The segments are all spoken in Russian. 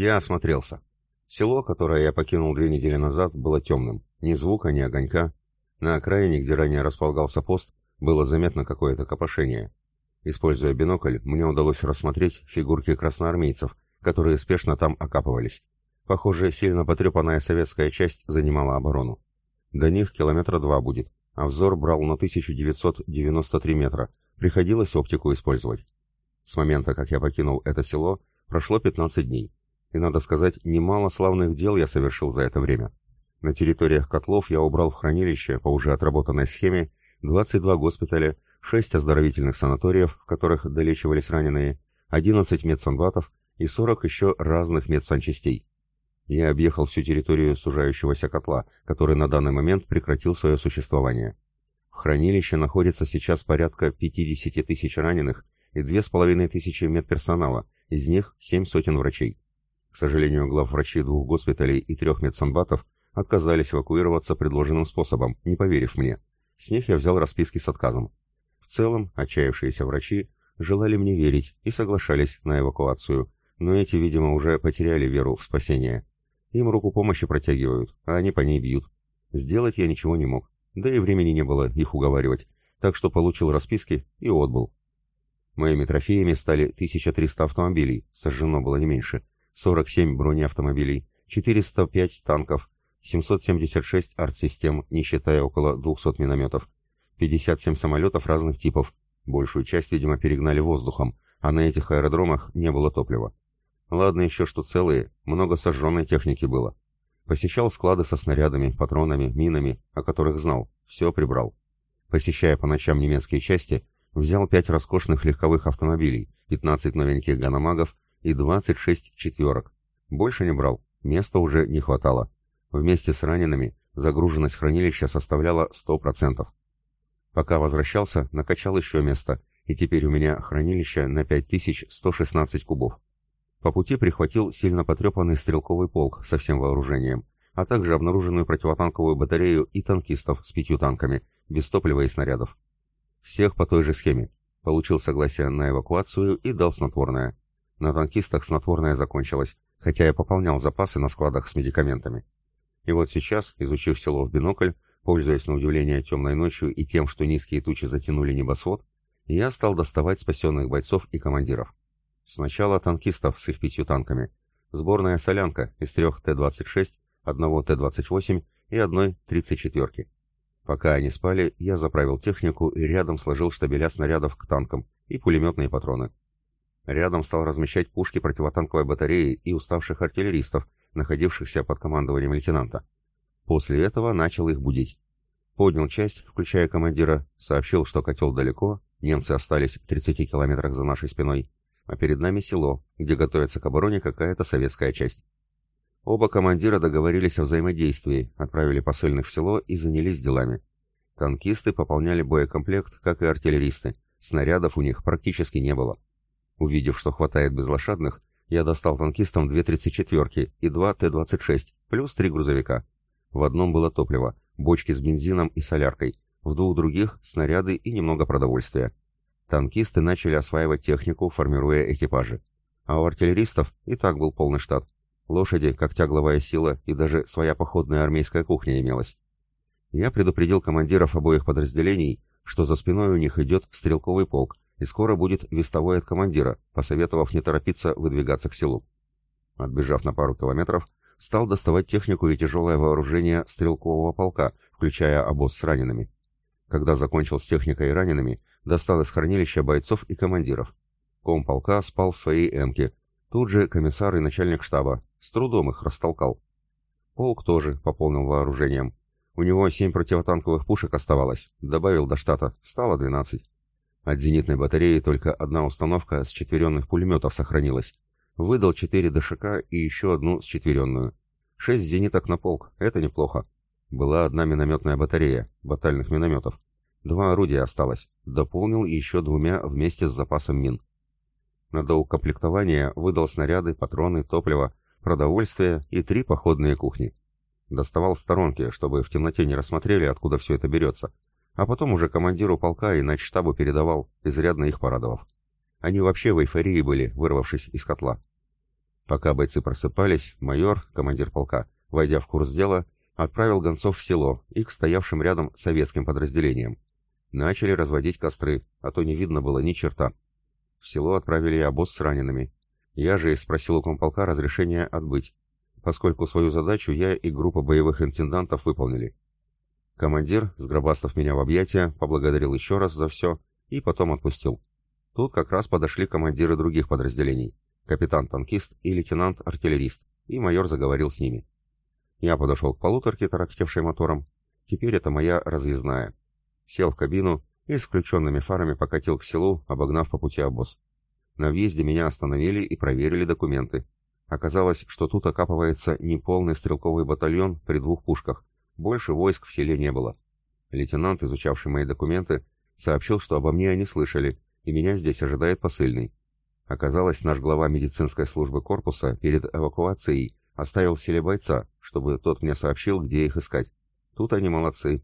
Я осмотрелся. Село, которое я покинул две недели назад, было темным. Ни звука, ни огонька. На окраине, где ранее располагался пост, было заметно какое-то копошение. Используя бинокль, мне удалось рассмотреть фигурки красноармейцев, которые спешно там окапывались. Похоже, сильно потрепанная советская часть занимала оборону. До них километра два будет, а взор брал на 1993 метра. Приходилось оптику использовать. С момента, как я покинул это село, прошло 15 дней. И, надо сказать, немало славных дел я совершил за это время. На территориях котлов я убрал в хранилище по уже отработанной схеме 22 госпиталя, 6 оздоровительных санаториев, в которых долечивались раненые, 11 медсанбатов и 40 еще разных медсанчастей. Я объехал всю территорию сужающегося котла, который на данный момент прекратил свое существование. В хранилище находится сейчас порядка 50 тысяч раненых и 2500 медперсонала, из них 7 сотен врачей. К сожалению, главврачи двух госпиталей и трех медсанбатов отказались эвакуироваться предложенным способом, не поверив мне. С них я взял расписки с отказом. В целом, отчаявшиеся врачи желали мне верить и соглашались на эвакуацию, но эти, видимо, уже потеряли веру в спасение. Им руку помощи протягивают, а они по ней бьют. Сделать я ничего не мог, да и времени не было их уговаривать, так что получил расписки и отбыл. Моими трофеями стали 1300 автомобилей, сожжено было не меньше, 47 бронеавтомобилей, 405 танков, 776 артсистем, не считая около 200 минометов, 57 самолетов разных типов, большую часть, видимо, перегнали воздухом, а на этих аэродромах не было топлива. Ладно еще, что целые, много сожженной техники было. Посещал склады со снарядами, патронами, минами, о которых знал, все прибрал. Посещая по ночам немецкие части, взял 5 роскошных легковых автомобилей, 15 новеньких ганамагов и 26 четверок. Больше не брал, места уже не хватало. Вместе с ранеными загруженность хранилища составляла 100%. Пока возвращался, накачал еще место, и теперь у меня хранилище на 5116 кубов. По пути прихватил сильно потрепанный стрелковый полк со всем вооружением, а также обнаруженную противотанковую батарею и танкистов с пятью танками, без топлива и снарядов. Всех по той же схеме. Получил согласие на эвакуацию и дал снотворное. На танкистах снотворное закончилось, хотя я пополнял запасы на складах с медикаментами. И вот сейчас, изучив село в бинокль, пользуясь на удивление темной ночью и тем, что низкие тучи затянули небосвод, я стал доставать спасенных бойцов и командиров. Сначала танкистов с их пятью танками. Сборная солянка из трех Т-26, одного Т-28 и одной 34-ки. Пока они спали, я заправил технику и рядом сложил штабеля снарядов к танкам и пулеметные патроны. Рядом стал размещать пушки противотанковой батареи и уставших артиллеристов, находившихся под командованием лейтенанта. После этого начал их будить. Поднял часть, включая командира, сообщил, что котел далеко, немцы остались в 30 километрах за нашей спиной, а перед нами село, где готовится к обороне какая-то советская часть. Оба командира договорились о взаимодействии, отправили посыльных в село и занялись делами. Танкисты пополняли боекомплект, как и артиллеристы. Снарядов у них практически не было. Увидев, что хватает безлошадных, я достал танкистам две 34-ки и два Т-26, плюс три грузовика. В одном было топливо, бочки с бензином и соляркой, в двух других — снаряды и немного продовольствия. Танкисты начали осваивать технику, формируя экипажи. А у артиллеристов и так был полный штат. Лошади, как тягловая сила, и даже своя походная армейская кухня имелась. Я предупредил командиров обоих подразделений, что за спиной у них идет стрелковый полк, и скоро будет вестовой от командира, посоветовав не торопиться выдвигаться к селу. Отбежав на пару километров, стал доставать технику и тяжелое вооружение стрелкового полка, включая обоз с ранеными. Когда закончил с техникой и ранеными, достал из хранилища бойцов и командиров. Ком полка спал в своей эмке. Тут же комиссар и начальник штаба. С трудом их растолкал. Полк тоже пополнил вооружением. У него семь противотанковых пушек оставалось. Добавил до штата. Стало двенадцать. От зенитной батареи только одна установка с четверенных пулеметов сохранилась. Выдал четыре ДШК и еще одну с четверенную. Шесть зениток на полк, это неплохо. Была одна минометная батарея, батальных минометов. Два орудия осталось. Дополнил еще двумя вместе с запасом мин. На доукомплектование выдал снаряды, патроны, топливо, продовольствие и три походные кухни. Доставал в сторонке, чтобы в темноте не рассмотрели, откуда все это берется а потом уже командиру полка и начштабу передавал, изрядно их порадовав. Они вообще в эйфории были, вырвавшись из котла. Пока бойцы просыпались, майор, командир полка, войдя в курс дела, отправил гонцов в село и к стоявшим рядом советским подразделениям. Начали разводить костры, а то не видно было ни черта. В село отправили и обоз с ранеными. Я же спросил у комполка разрешения отбыть, поскольку свою задачу я и группа боевых интендантов выполнили. Командир, сгробастав меня в объятия, поблагодарил еще раз за все и потом отпустил. Тут как раз подошли командиры других подразделений, капитан-танкист и лейтенант-артиллерист, и майор заговорил с ними. Я подошел к полуторке, тарахтевшей мотором. Теперь это моя разъездная. Сел в кабину и с включенными фарами покатил к селу, обогнав по пути обоз. На въезде меня остановили и проверили документы. Оказалось, что тут окапывается неполный стрелковый батальон при двух пушках. Больше войск в селе не было. Лейтенант, изучавший мои документы, сообщил, что обо мне они слышали, и меня здесь ожидает посыльный. Оказалось, наш глава медицинской службы корпуса перед эвакуацией оставил в селе бойца, чтобы тот мне сообщил, где их искать. Тут они молодцы.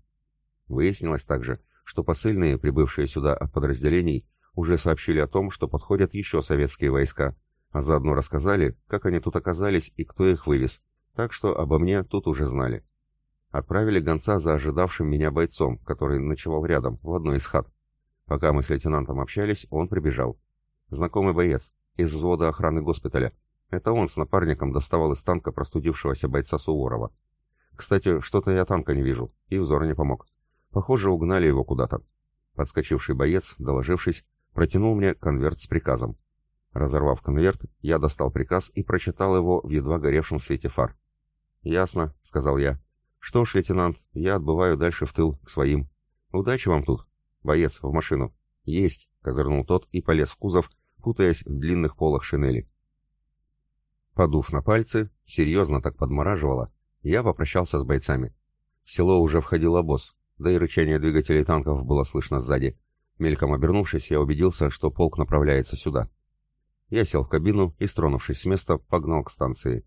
Выяснилось также, что посыльные, прибывшие сюда от подразделений, уже сообщили о том, что подходят еще советские войска, а заодно рассказали, как они тут оказались и кто их вывез, так что обо мне тут уже знали. Отправили гонца за ожидавшим меня бойцом, который ночевал рядом, в одной из хат. Пока мы с лейтенантом общались, он прибежал. Знакомый боец, из взвода охраны госпиталя. Это он с напарником доставал из танка простудившегося бойца Суворова. Кстати, что-то я танка не вижу, и взор не помог. Похоже, угнали его куда-то. Подскочивший боец, доложившись, протянул мне конверт с приказом. Разорвав конверт, я достал приказ и прочитал его в едва горевшем свете фар. «Ясно», — сказал я. «Что ж, лейтенант, я отбываю дальше в тыл, к своим. Удачи вам тут. Боец, в машину». «Есть», — козырнул тот и полез в кузов, путаясь в длинных полах шинели. Подув на пальцы, серьезно так подмораживало, я попрощался с бойцами. В село уже входил обоз, да и рычание двигателей танков было слышно сзади. Мельком обернувшись, я убедился, что полк направляется сюда. Я сел в кабину и, стронувшись с места, погнал к станции.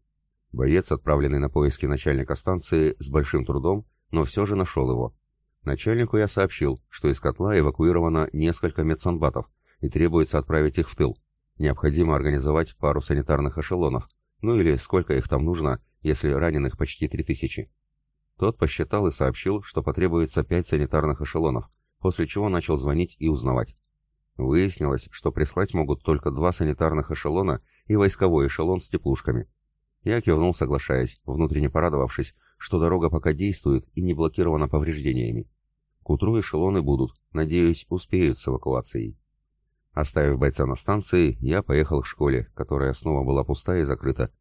Боец, отправленный на поиски начальника станции, с большим трудом, но все же нашел его. Начальнику я сообщил, что из котла эвакуировано несколько медсанбатов и требуется отправить их в тыл. Необходимо организовать пару санитарных эшелонов, ну или сколько их там нужно, если раненых почти три тысячи. Тот посчитал и сообщил, что потребуется пять санитарных эшелонов, после чего начал звонить и узнавать. Выяснилось, что прислать могут только два санитарных эшелона и войсковой эшелон с теплушками. Я кивнул, соглашаясь, внутренне порадовавшись, что дорога пока действует и не блокирована повреждениями. К утру эшелоны будут, надеюсь, успеют с эвакуацией. Оставив бойца на станции, я поехал к школе, которая снова была пуста и закрыта.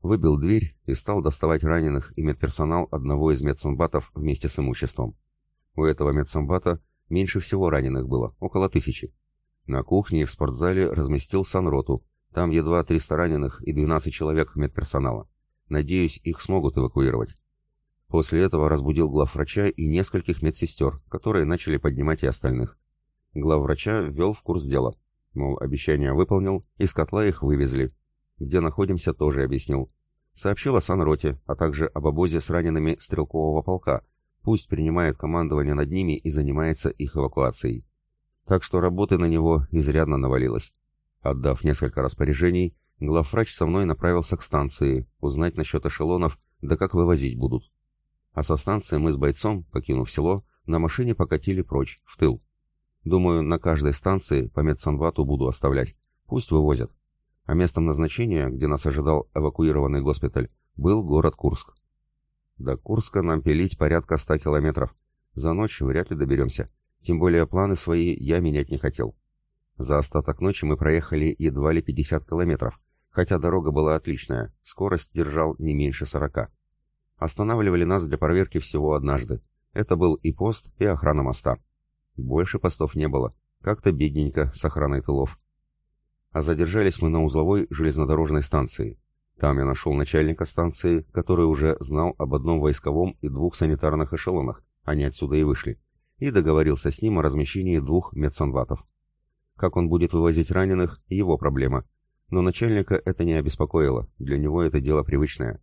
Выбил дверь и стал доставать раненых и медперсонал одного из медсанбатов вместе с имуществом. У этого медсанбата меньше всего раненых было, около тысячи. На кухне и в спортзале разместил санроту. Там едва 300 раненых и 12 человек медперсонала. Надеюсь, их смогут эвакуировать. После этого разбудил главврача и нескольких медсестер, которые начали поднимать и остальных. Главврача ввел в курс дела. Мол, обещание выполнил, из котла их вывезли. Где находимся, тоже объяснил. Сообщил о санроте, а также об обозе с ранеными стрелкового полка. Пусть принимает командование над ними и занимается их эвакуацией. Так что работы на него изрядно навалилось. Отдав несколько распоряжений, главврач со мной направился к станции, узнать насчет эшелонов, да как вывозить будут. А со станции мы с бойцом, покинув село, на машине покатили прочь, в тыл. Думаю, на каждой станции по медсанбату буду оставлять. Пусть вывозят. А местом назначения, где нас ожидал эвакуированный госпиталь, был город Курск. До Курска нам пилить порядка ста километров. За ночь вряд ли доберемся. Тем более планы свои я менять не хотел. За остаток ночи мы проехали едва ли 50 километров, хотя дорога была отличная, скорость держал не меньше 40. Останавливали нас для проверки всего однажды. Это был и пост, и охрана моста. Больше постов не было. Как-то бедненько, с охраной тылов. А задержались мы на узловой железнодорожной станции. Там я нашел начальника станции, который уже знал об одном войсковом и двух санитарных эшелонах. Они отсюда и вышли. И договорился с ним о размещении двух медсанбатов. Как он будет вывозить раненых – его проблема. Но начальника это не обеспокоило, для него это дело привычное.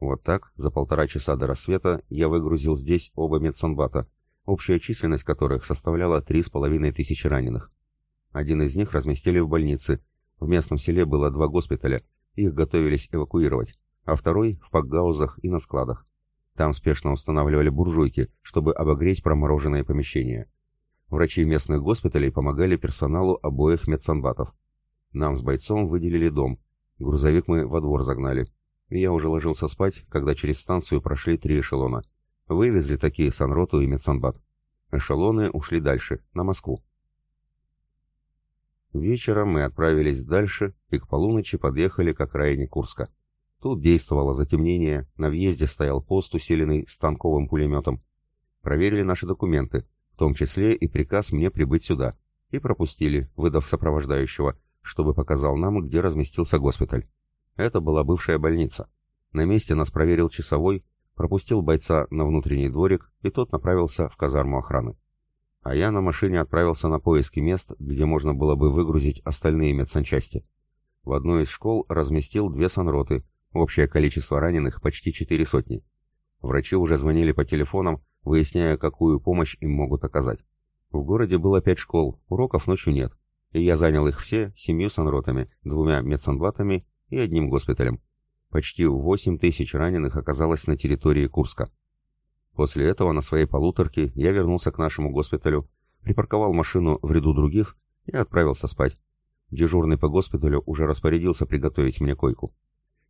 Вот так, за полтора часа до рассвета, я выгрузил здесь оба медсанбата, общая численность которых составляла три с половиной тысячи раненых. Один из них разместили в больнице. В местном селе было два госпиталя, их готовились эвакуировать, а второй в пакгаузах и на складах. Там спешно устанавливали буржуйки, чтобы обогреть промороженные помещения. Врачи местных госпиталей помогали персоналу обоих медсанбатов. Нам с бойцом выделили дом. Грузовик мы во двор загнали. Я уже ложился спать, когда через станцию прошли три эшелона. Вывезли такие Санроту и медсанбат. Эшелоны ушли дальше, на Москву. Вечером мы отправились дальше и к полуночи подъехали к окраине Курска. Тут действовало затемнение, на въезде стоял пост, усиленный станковым пулеметом. Проверили наши документы, в том числе и приказ мне прибыть сюда, и пропустили, выдав сопровождающего, чтобы показал нам, где разместился госпиталь. Это была бывшая больница. На месте нас проверил часовой, пропустил бойца на внутренний дворик, и тот направился в казарму охраны а я на машине отправился на поиски мест, где можно было бы выгрузить остальные медсанчасти. В одной из школ разместил две санроты, общее количество раненых почти четыре сотни. Врачи уже звонили по телефонам, выясняя, какую помощь им могут оказать. В городе было пять школ, уроков ночью нет, и я занял их все семью санротами, двумя медсанбатами и одним госпиталем. Почти 8 тысяч раненых оказалось на территории Курска. После этого на своей полуторке я вернулся к нашему госпиталю, припарковал машину в ряду других и отправился спать. Дежурный по госпиталю уже распорядился приготовить мне койку.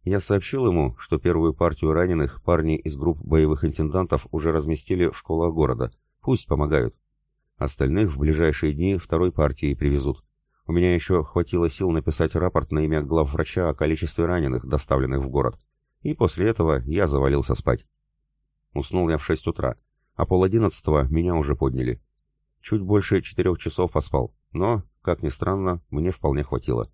Я сообщил ему, что первую партию раненых парни из групп боевых интендантов уже разместили в школах города. Пусть помогают. Остальных в ближайшие дни второй партии привезут. У меня еще хватило сил написать рапорт на имя главврача о количестве раненых, доставленных в город. И после этого я завалился спать. Уснул я в шесть утра, а пол одиннадцатого меня уже подняли. Чуть больше четырех часов поспал, но, как ни странно, мне вполне хватило.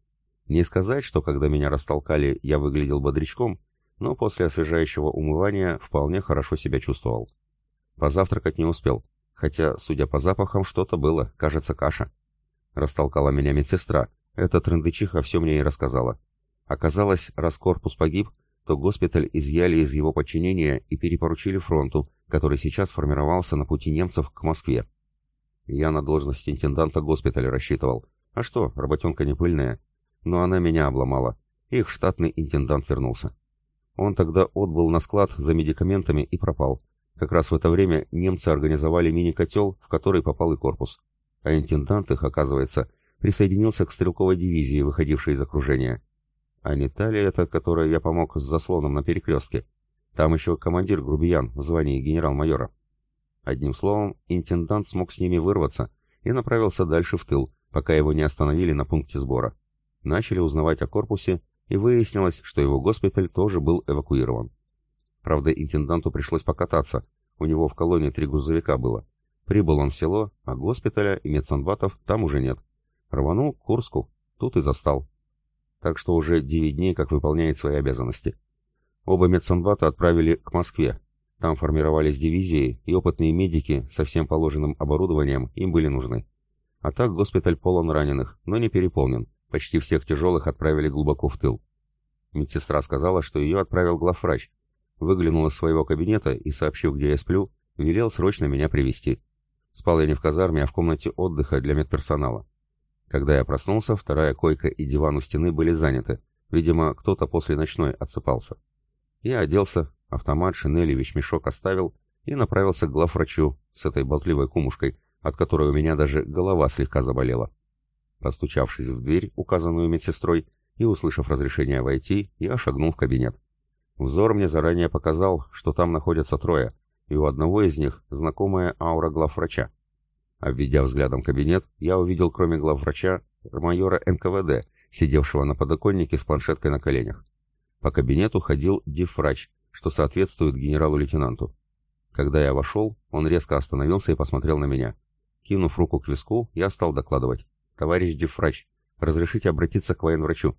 Не сказать, что когда меня растолкали, я выглядел бодрячком, но после освежающего умывания вполне хорошо себя чувствовал. Позавтракать не успел, хотя, судя по запахам, что-то было, кажется, каша. Растолкала меня медсестра, эта трындычиха все мне и рассказала. Оказалось, раз корпус погиб, то госпиталь изъяли из его подчинения и перепоручили фронту, который сейчас формировался на пути немцев к Москве. Я на должность интенданта госпиталя рассчитывал. А что, работенка не пыльная. Но она меня обломала. Их штатный интендант вернулся. Он тогда отбыл на склад за медикаментами и пропал. Как раз в это время немцы организовали мини-котел, в который попал и корпус. А интендант их, оказывается, присоединился к стрелковой дивизии, выходившей из окружения. А не та ли это, которой я помог с заслоном на перекрестке? Там еще командир Грубиян в звании генерал-майора. Одним словом, интендант смог с ними вырваться и направился дальше в тыл, пока его не остановили на пункте сбора. Начали узнавать о корпусе, и выяснилось, что его госпиталь тоже был эвакуирован. Правда, интенданту пришлось покататься, у него в колонии три грузовика было. Прибыл он в село, а госпиталя и медсанбатов там уже нет. Рванул к Курску, тут и застал так что уже 9 дней как выполняет свои обязанности. Оба медсанбата отправили к Москве. Там формировались дивизии, и опытные медики со всем положенным оборудованием им были нужны. А так госпиталь полон раненых, но не переполнен. Почти всех тяжелых отправили глубоко в тыл. Медсестра сказала, что ее отправил главврач. Выглянул из своего кабинета и, сообщив, где я сплю, велел срочно меня привести. Спал я не в казарме, а в комнате отдыха для медперсонала. Когда я проснулся, вторая койка и диван у стены были заняты. Видимо, кто-то после ночной отсыпался. Я оделся, автомат, шинель и вещмешок оставил и направился к главврачу с этой болтливой кумушкой, от которой у меня даже голова слегка заболела. Постучавшись в дверь, указанную медсестрой, и услышав разрешение войти, я шагнул в кабинет. Взор мне заранее показал, что там находятся трое, и у одного из них знакомая аура главврача. Обведя взглядом кабинет, я увидел, кроме главврача, майора НКВД, сидевшего на подоконнике с планшеткой на коленях. По кабинету ходил дифврач, что соответствует генералу-лейтенанту. Когда я вошел, он резко остановился и посмотрел на меня. Кинув руку к виску, я стал докладывать. «Товарищ дифврач, разрешите обратиться к военврачу?»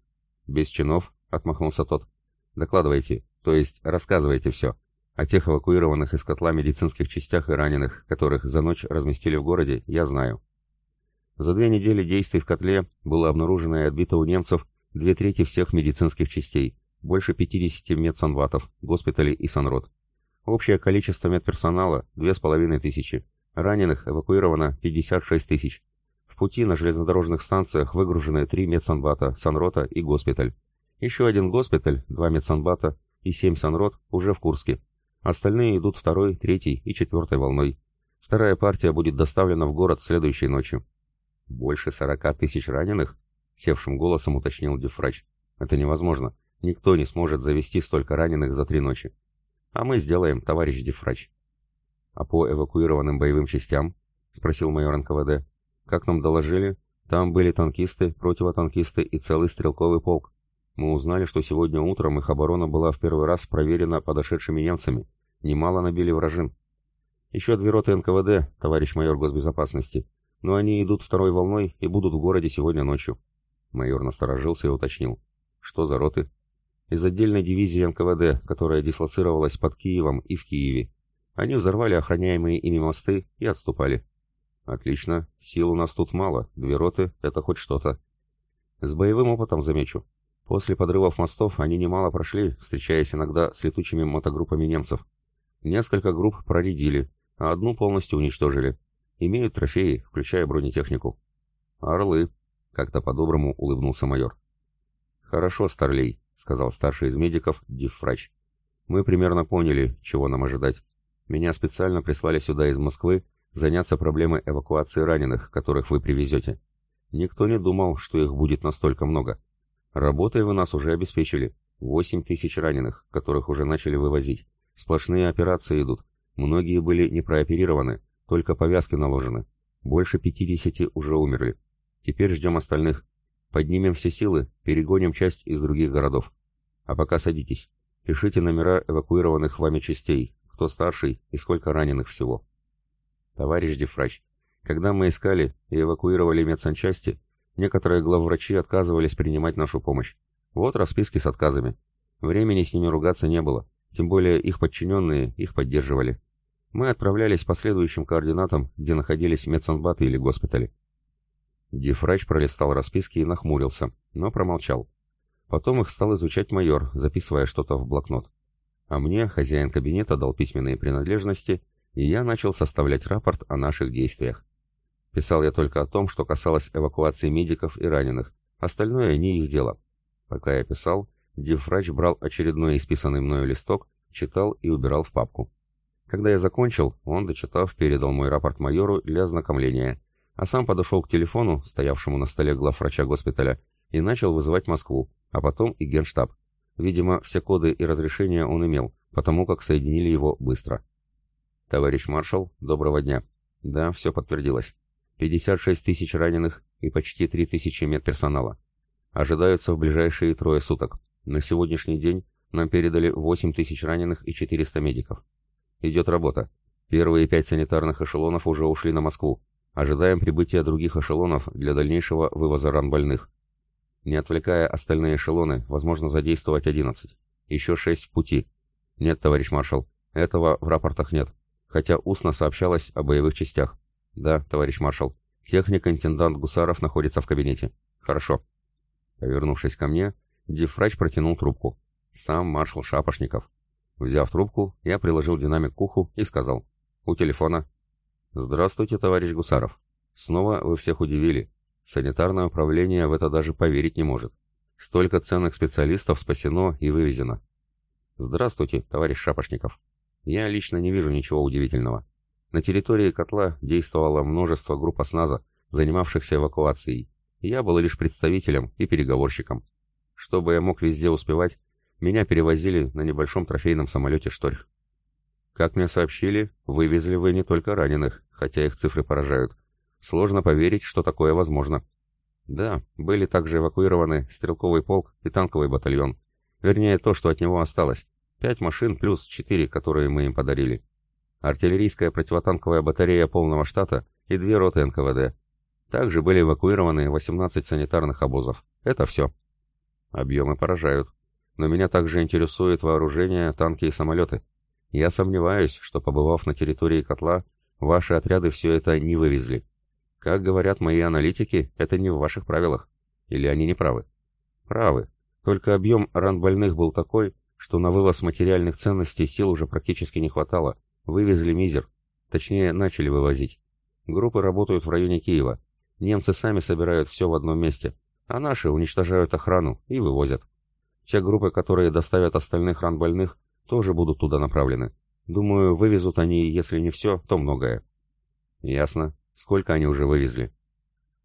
«Без чинов», — отмахнулся тот. «Докладывайте, то есть рассказывайте все о тех эвакуированных из котла медицинских частях и раненых, которых за ночь разместили в городе, я знаю. За две недели действий в котле было обнаружено и отбито у немцев две трети всех медицинских частей, больше 50 медсанватов, госпиталей и санрод. Общее количество медперсонала – две с половиной тысячи. Раненых эвакуировано 56 тысяч. Пути на железнодорожных станциях выгружены три медсанбата, санрота и госпиталь. Еще один госпиталь, два медсанбата и семь санрот уже в Курске. Остальные идут второй, третьей и четвертой волной. Вторая партия будет доставлена в город следующей ночью. Больше сорока тысяч раненых? Севшим голосом уточнил Дефрач. Это невозможно. Никто не сможет завести столько раненых за три ночи. А мы сделаем, товарищ Дефрач. А по эвакуированным боевым частям? Спросил майор НКВД. Как нам доложили, там были танкисты, противотанкисты и целый стрелковый полк. Мы узнали, что сегодня утром их оборона была в первый раз проверена подошедшими немцами. Немало набили вражин. Еще две роты НКВД, товарищ майор госбезопасности. Но они идут второй волной и будут в городе сегодня ночью. Майор насторожился и уточнил. Что за роты? Из отдельной дивизии НКВД, которая дислоцировалась под Киевом и в Киеве. Они взорвали охраняемые ими мосты и отступали. Отлично, сил у нас тут мало, две роты — это хоть что-то. С боевым опытом замечу. После подрывов мостов они немало прошли, встречаясь иногда с летучими мотогруппами немцев. Несколько групп проредили, а одну полностью уничтожили. Имеют трофеи, включая бронетехнику. «Орлы», — как-то по-доброму улыбнулся майор. «Хорошо, Старлей», — сказал старший из медиков, Диффрач. «Мы примерно поняли, чего нам ожидать. Меня специально прислали сюда из Москвы заняться проблемой эвакуации раненых, которых вы привезете. Никто не думал, что их будет настолько много. Работой вы нас уже обеспечили. Восемь тысяч раненых, которых уже начали вывозить. Сплошные операции идут. Многие были не прооперированы, только повязки наложены. Больше пятидесяти уже умерли. Теперь ждем остальных. Поднимем все силы, перегоним часть из других городов. А пока садитесь. Пишите номера эвакуированных вами частей, кто старший и сколько раненых всего. Товарищ Дефрач, когда мы искали и эвакуировали медсанчасти, некоторые главврачи отказывались принимать нашу помощь. Вот расписки с отказами. Времени с ними ругаться не было, тем более их подчиненные их поддерживали. Мы отправлялись по следующим координатам, где находились медсанбаты или госпитали. Дефрач пролистал расписки и нахмурился, но промолчал. Потом их стал изучать майор, записывая что-то в блокнот. А мне хозяин кабинета дал письменные принадлежности, и я начал составлять рапорт о наших действиях. Писал я только о том, что касалось эвакуации медиков и раненых, остальное не их дело. Пока я писал, Диврач брал очередной исписанный мною листок, читал и убирал в папку. Когда я закончил, он, дочитав, передал мой рапорт майору для ознакомления, а сам подошел к телефону, стоявшему на столе главврача госпиталя, и начал вызывать Москву, а потом и генштаб. Видимо, все коды и разрешения он имел, потому как соединили его быстро. «Товарищ маршал, доброго дня». «Да, все подтвердилось. 56 тысяч раненых и почти 3 тысячи медперсонала. Ожидаются в ближайшие трое суток. На сегодняшний день нам передали 8 тысяч раненых и 400 медиков. Идет работа. Первые пять санитарных эшелонов уже ушли на Москву. Ожидаем прибытия других эшелонов для дальнейшего вывоза ран больных. Не отвлекая остальные эшелоны, возможно задействовать 11. Еще 6 в пути. Нет, товарищ маршал, этого в рапортах нет хотя устно сообщалось о боевых частях. Да, товарищ маршал, техник-интендант Гусаров находится в кабинете. Хорошо. Повернувшись ко мне, Дифрач протянул трубку. Сам маршал Шапошников. Взяв трубку, я приложил динамик к уху и сказал. У телефона. Здравствуйте, товарищ Гусаров. Снова вы всех удивили. Санитарное управление в это даже поверить не может. Столько ценных специалистов спасено и вывезено. Здравствуйте, товарищ Шапошников. Я лично не вижу ничего удивительного. На территории котла действовало множество групп осназа, занимавшихся эвакуацией, я был лишь представителем и переговорщиком. Чтобы я мог везде успевать, меня перевозили на небольшом трофейном самолете «Шторх». Как мне сообщили, вывезли вы не только раненых, хотя их цифры поражают. Сложно поверить, что такое возможно. Да, были также эвакуированы стрелковый полк и танковый батальон. Вернее, то, что от него осталось. Пять машин плюс четыре, которые мы им подарили. Артиллерийская противотанковая батарея полного штата и две роты НКВД. Также были эвакуированы 18 санитарных обозов. Это все. Объемы поражают. Но меня также интересует вооружение, танки и самолеты. Я сомневаюсь, что, побывав на территории котла, ваши отряды все это не вывезли. Как говорят мои аналитики, это не в ваших правилах. Или они не правы? Правы. Только объем ран больных был такой, что на вывоз материальных ценностей сил уже практически не хватало. Вывезли мизер. Точнее, начали вывозить. Группы работают в районе Киева. Немцы сами собирают все в одном месте, а наши уничтожают охрану и вывозят. Те группы, которые доставят остальных ран больных, тоже будут туда направлены. Думаю, вывезут они, если не все, то многое. Ясно. Сколько они уже вывезли?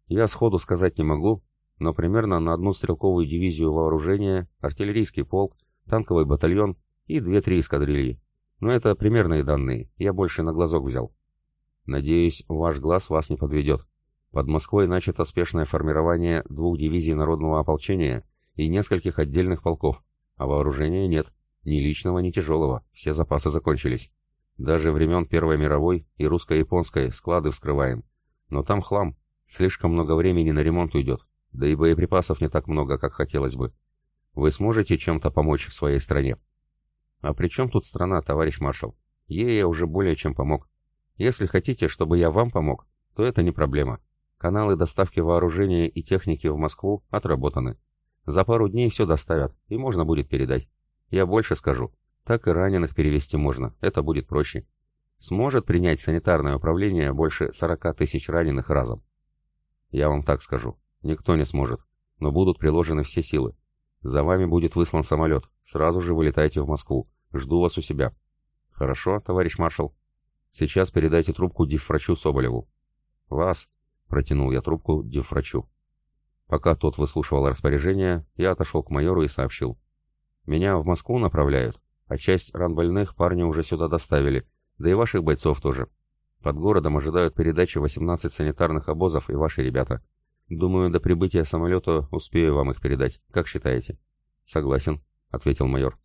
Я сходу сказать не могу, но примерно на одну стрелковую дивизию вооружения, артиллерийский полк, танковый батальон и две-три эскадрильи. Но это примерные данные, я больше на глазок взял. Надеюсь, ваш глаз вас не подведет. Под Москвой начато спешное формирование двух дивизий народного ополчения и нескольких отдельных полков, а вооружения нет, ни личного, ни тяжелого, все запасы закончились. Даже времен Первой мировой и русско-японской склады вскрываем. Но там хлам, слишком много времени на ремонт уйдет, да и боеприпасов не так много, как хотелось бы. Вы сможете чем-то помочь своей стране? А при чем тут страна, товарищ маршал? Ей я уже более чем помог. Если хотите, чтобы я вам помог, то это не проблема. Каналы доставки вооружения и техники в Москву отработаны. За пару дней все доставят, и можно будет передать. Я больше скажу. Так и раненых перевести можно, это будет проще. Сможет принять санитарное управление больше 40 тысяч раненых разом? Я вам так скажу. Никто не сможет. Но будут приложены все силы. За вами будет выслан самолет. Сразу же вылетайте в Москву. Жду вас у себя. Хорошо, товарищ маршал. Сейчас передайте трубку дивврачу Соболеву. Вас, протянул я трубку дивврачу. Пока тот выслушивал распоряжение, я отошел к майору и сообщил. Меня в Москву направляют, а часть ранбольных парни уже сюда доставили, да и ваших бойцов тоже. Под городом ожидают передачи 18 санитарных обозов и ваши ребята. Думаю, до прибытия самолета успею вам их передать. Как считаете? Согласен, ответил майор.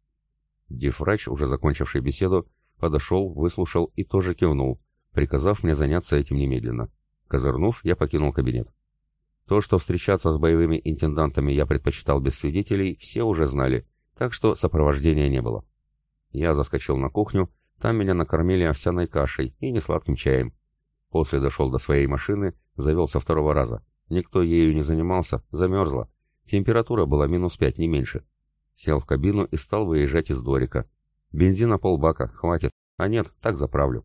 Дифрач, уже закончивший беседу, подошел, выслушал и тоже кивнул, приказав мне заняться этим немедленно. Козырнув, я покинул кабинет. То, что встречаться с боевыми интендантами я предпочитал без свидетелей, все уже знали, так что сопровождения не было. Я заскочил на кухню, там меня накормили овсяной кашей и несладким чаем. После дошел до своей машины, завел со второго раза. Никто ею не занимался, замерзла. Температура была минус пять, не меньше. Сел в кабину и стал выезжать из дворика. Бензина полбака, хватит. А нет, так заправлю.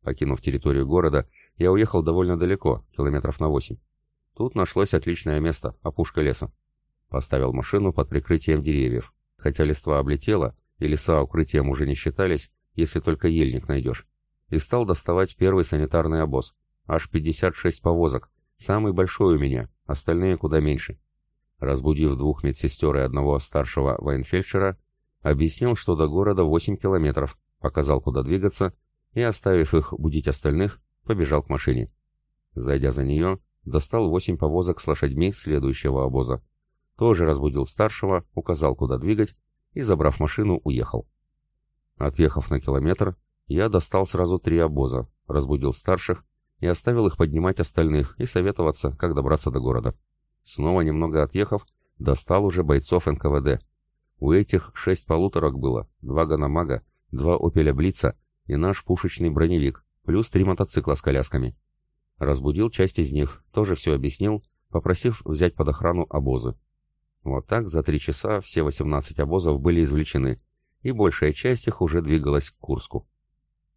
Покинув территорию города, я уехал довольно далеко, километров на восемь. Тут нашлось отличное место, опушка леса. Поставил машину под прикрытием деревьев. Хотя листва облетела, и леса укрытием уже не считались, если только ельник найдешь. И стал доставать первый санитарный обоз. Аж 56 повозок, Самый большой у меня, остальные куда меньше. Разбудив двух медсестер и одного старшего военфельдшера, объяснил, что до города 8 километров, показал, куда двигаться, и, оставив их будить остальных, побежал к машине. Зайдя за нее, достал восемь повозок с лошадьми следующего обоза. Тоже разбудил старшего, указал, куда двигать, и, забрав машину, уехал. Отъехав на километр, я достал сразу три обоза, разбудил старших, и оставил их поднимать остальных и советоваться, как добраться до города. Снова немного отъехав, достал уже бойцов НКВД. У этих шесть полуторок было, два ганамага, два опеля Блица и наш пушечный броневик, плюс три мотоцикла с колясками. Разбудил часть из них, тоже все объяснил, попросив взять под охрану обозы. Вот так за три часа все 18 обозов были извлечены, и большая часть их уже двигалась к Курску.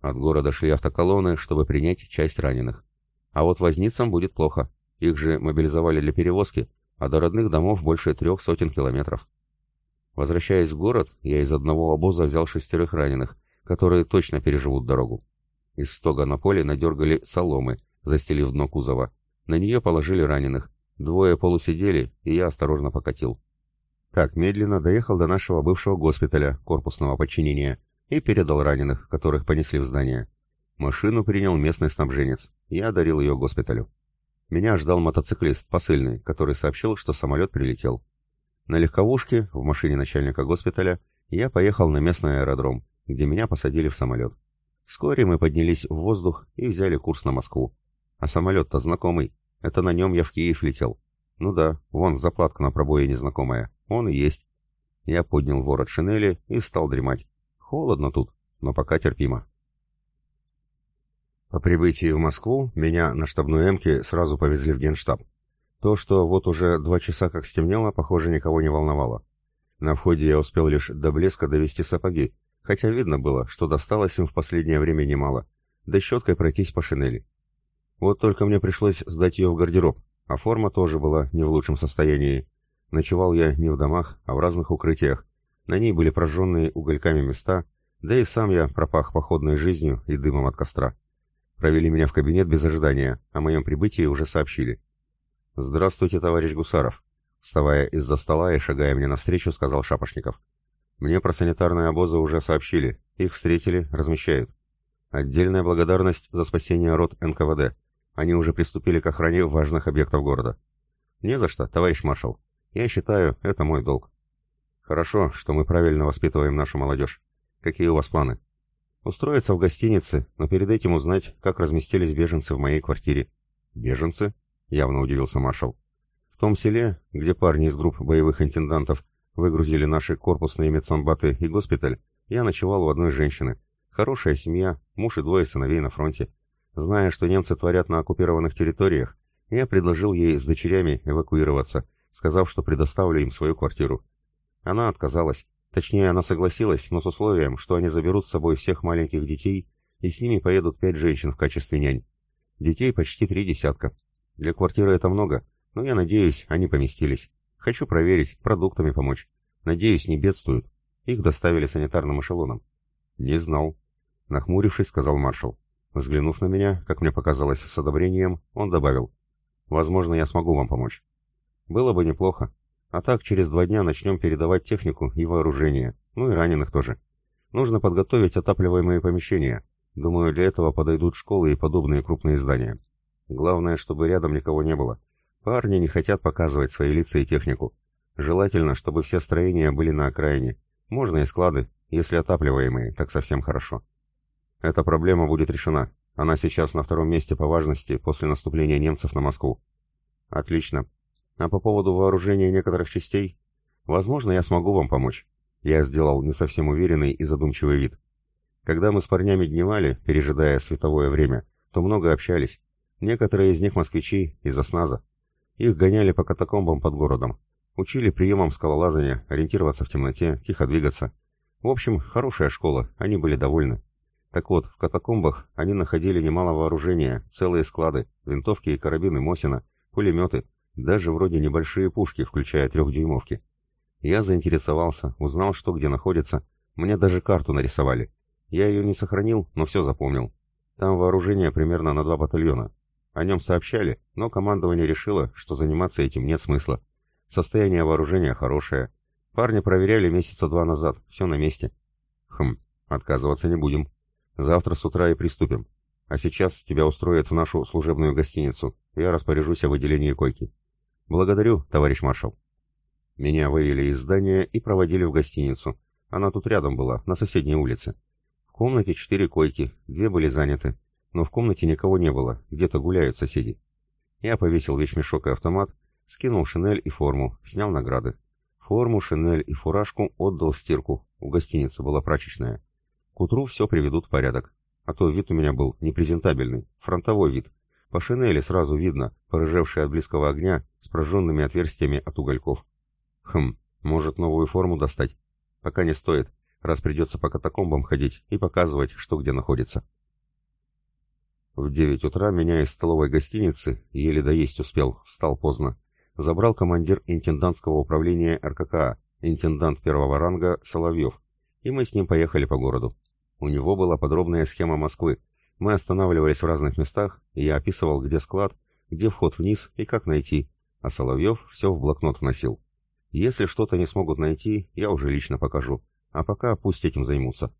От города шли автоколонны, чтобы принять часть раненых. А вот возницам будет плохо. Их же мобилизовали для перевозки, а до родных домов больше трех сотен километров. Возвращаясь в город, я из одного обоза взял шестерых раненых, которые точно переживут дорогу. Из стога на поле надергали соломы, застелив дно кузова. На нее положили раненых. Двое полусидели, и я осторожно покатил. Так, медленно доехал до нашего бывшего госпиталя, корпусного подчинения, и передал раненых, которых понесли в здание. Машину принял местный снабженец. Я дарил ее госпиталю. Меня ждал мотоциклист, посыльный, который сообщил, что самолет прилетел. На легковушке, в машине начальника госпиталя, я поехал на местный аэродром, где меня посадили в самолет. Вскоре мы поднялись в воздух и взяли курс на Москву. А самолет-то знакомый. Это на нем я в Киев летел. Ну да, вон заплатка на пробое незнакомая. Он и есть. Я поднял ворот шинели и стал дремать. Холодно тут, но пока терпимо. По прибытии в Москву меня на штабной эмке сразу повезли в генштаб. То, что вот уже два часа как стемнело, похоже, никого не волновало. На входе я успел лишь до блеска довести сапоги, хотя видно было, что досталось им в последнее время немало, да щеткой пройтись по шинели. Вот только мне пришлось сдать ее в гардероб, а форма тоже была не в лучшем состоянии. Ночевал я не в домах, а в разных укрытиях. На ней были прожженные угольками места, да и сам я пропах походной жизнью и дымом от костра. Провели меня в кабинет без ожидания, о моем прибытии уже сообщили. «Здравствуйте, товарищ Гусаров», вставая из-за стола и шагая мне навстречу, сказал Шапошников. «Мне про санитарные обозы уже сообщили, их встретили, размещают. Отдельная благодарность за спасение рот НКВД. Они уже приступили к охране важных объектов города. Не за что, товарищ маршал. Я считаю, это мой долг. Хорошо, что мы правильно воспитываем нашу молодежь. Какие у вас планы? Устроиться в гостинице, но перед этим узнать, как разместились беженцы в моей квартире. Беженцы? Явно удивился маршал. В том селе, где парни из групп боевых интендантов выгрузили наши корпусные медсанбаты и госпиталь, я ночевал у одной женщины. Хорошая семья, муж и двое сыновей на фронте. Зная, что немцы творят на оккупированных территориях, я предложил ей с дочерями эвакуироваться, сказав, что предоставлю им свою квартиру. Она отказалась. Точнее, она согласилась, но с условием, что они заберут с собой всех маленьких детей, и с ними поедут пять женщин в качестве нянь. Детей почти три десятка. Для квартиры это много, но я надеюсь, они поместились. Хочу проверить, продуктами помочь. Надеюсь, не бедствуют. Их доставили санитарным эшелоном. Не знал. Нахмурившись, сказал маршал. Взглянув на меня, как мне показалось, с одобрением, он добавил. «Возможно, я смогу вам помочь». «Было бы неплохо. А так, через два дня начнем передавать технику и вооружение, ну и раненых тоже. Нужно подготовить отапливаемые помещения. Думаю, для этого подойдут школы и подобные крупные здания. Главное, чтобы рядом никого не было. Парни не хотят показывать свои лица и технику. Желательно, чтобы все строения были на окраине. Можно и склады, если отапливаемые, так совсем хорошо. Эта проблема будет решена. Она сейчас на втором месте по важности после наступления немцев на Москву. Отлично. А по поводу вооружения некоторых частей? Возможно, я смогу вам помочь. Я сделал не совсем уверенный и задумчивый вид. Когда мы с парнями дневали, пережидая световое время, то много общались. Некоторые из них москвичи из осназа. Их гоняли по катакомбам под городом. Учили приемам скалолазания, ориентироваться в темноте, тихо двигаться. В общем, хорошая школа, они были довольны. Так вот, в катакомбах они находили немало вооружения, целые склады, винтовки и карабины Мосина, пулеметы, даже вроде небольшие пушки, включая трехдюймовки. Я заинтересовался, узнал, что где находится. Мне даже карту нарисовали. Я ее не сохранил, но все запомнил. Там вооружение примерно на два батальона. О нем сообщали, но командование решило, что заниматься этим нет смысла. Состояние вооружения хорошее. Парни проверяли месяца два назад, все на месте. Хм, отказываться не будем. Завтра с утра и приступим. А сейчас тебя устроят в нашу служебную гостиницу. Я распоряжусь о выделении койки. Благодарю, товарищ маршал. Меня вывели из здания и проводили в гостиницу. Она тут рядом была, на соседней улице. В комнате четыре койки, две были заняты. Но в комнате никого не было, где-то гуляют соседи. Я повесил вещмешок и автомат, скинул шинель и форму, снял награды. Форму, шинель и фуражку отдал в стирку. У гостиницы была прачечная. К утру все приведут в порядок. А то вид у меня был непрезентабельный, фронтовой вид. По шинели сразу видно, порыжевший от близкого огня, с прожженными отверстиями от угольков. Хм, может новую форму достать? Пока не стоит, раз придется по катакомбам ходить и показывать, что где находится. В девять утра меня из столовой гостиницы, еле доесть успел, встал поздно, забрал командир интендантского управления РККА, интендант первого ранга Соловьев, и мы с ним поехали по городу. У него была подробная схема Москвы. Мы останавливались в разных местах, и я описывал, где склад, где вход вниз и как найти, а Соловьев все в блокнот вносил. Если что-то не смогут найти, я уже лично покажу, а пока пусть этим займутся.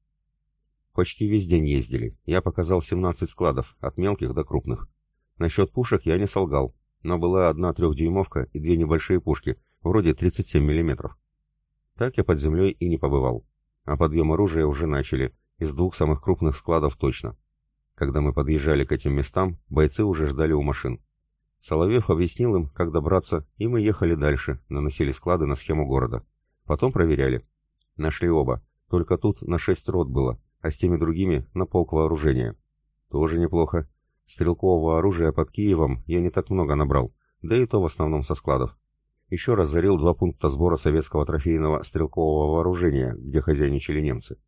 Почти весь день ездили. Я показал 17 складов, от мелких до крупных. Насчет пушек я не солгал, но была одна трехдюймовка и две небольшие пушки, вроде 37 мм. Так я под землей и не побывал а подъем оружия уже начали, из двух самых крупных складов точно. Когда мы подъезжали к этим местам, бойцы уже ждали у машин. Соловьев объяснил им, как добраться, и мы ехали дальше, наносили склады на схему города. Потом проверяли. Нашли оба, только тут на шесть рот было, а с теми другими на полк вооружения. Тоже неплохо. Стрелкового оружия под Киевом я не так много набрал, да и то в основном со складов еще раз зарил два пункта сбора советского трофейного стрелкового вооружения, где хозяйничали немцы.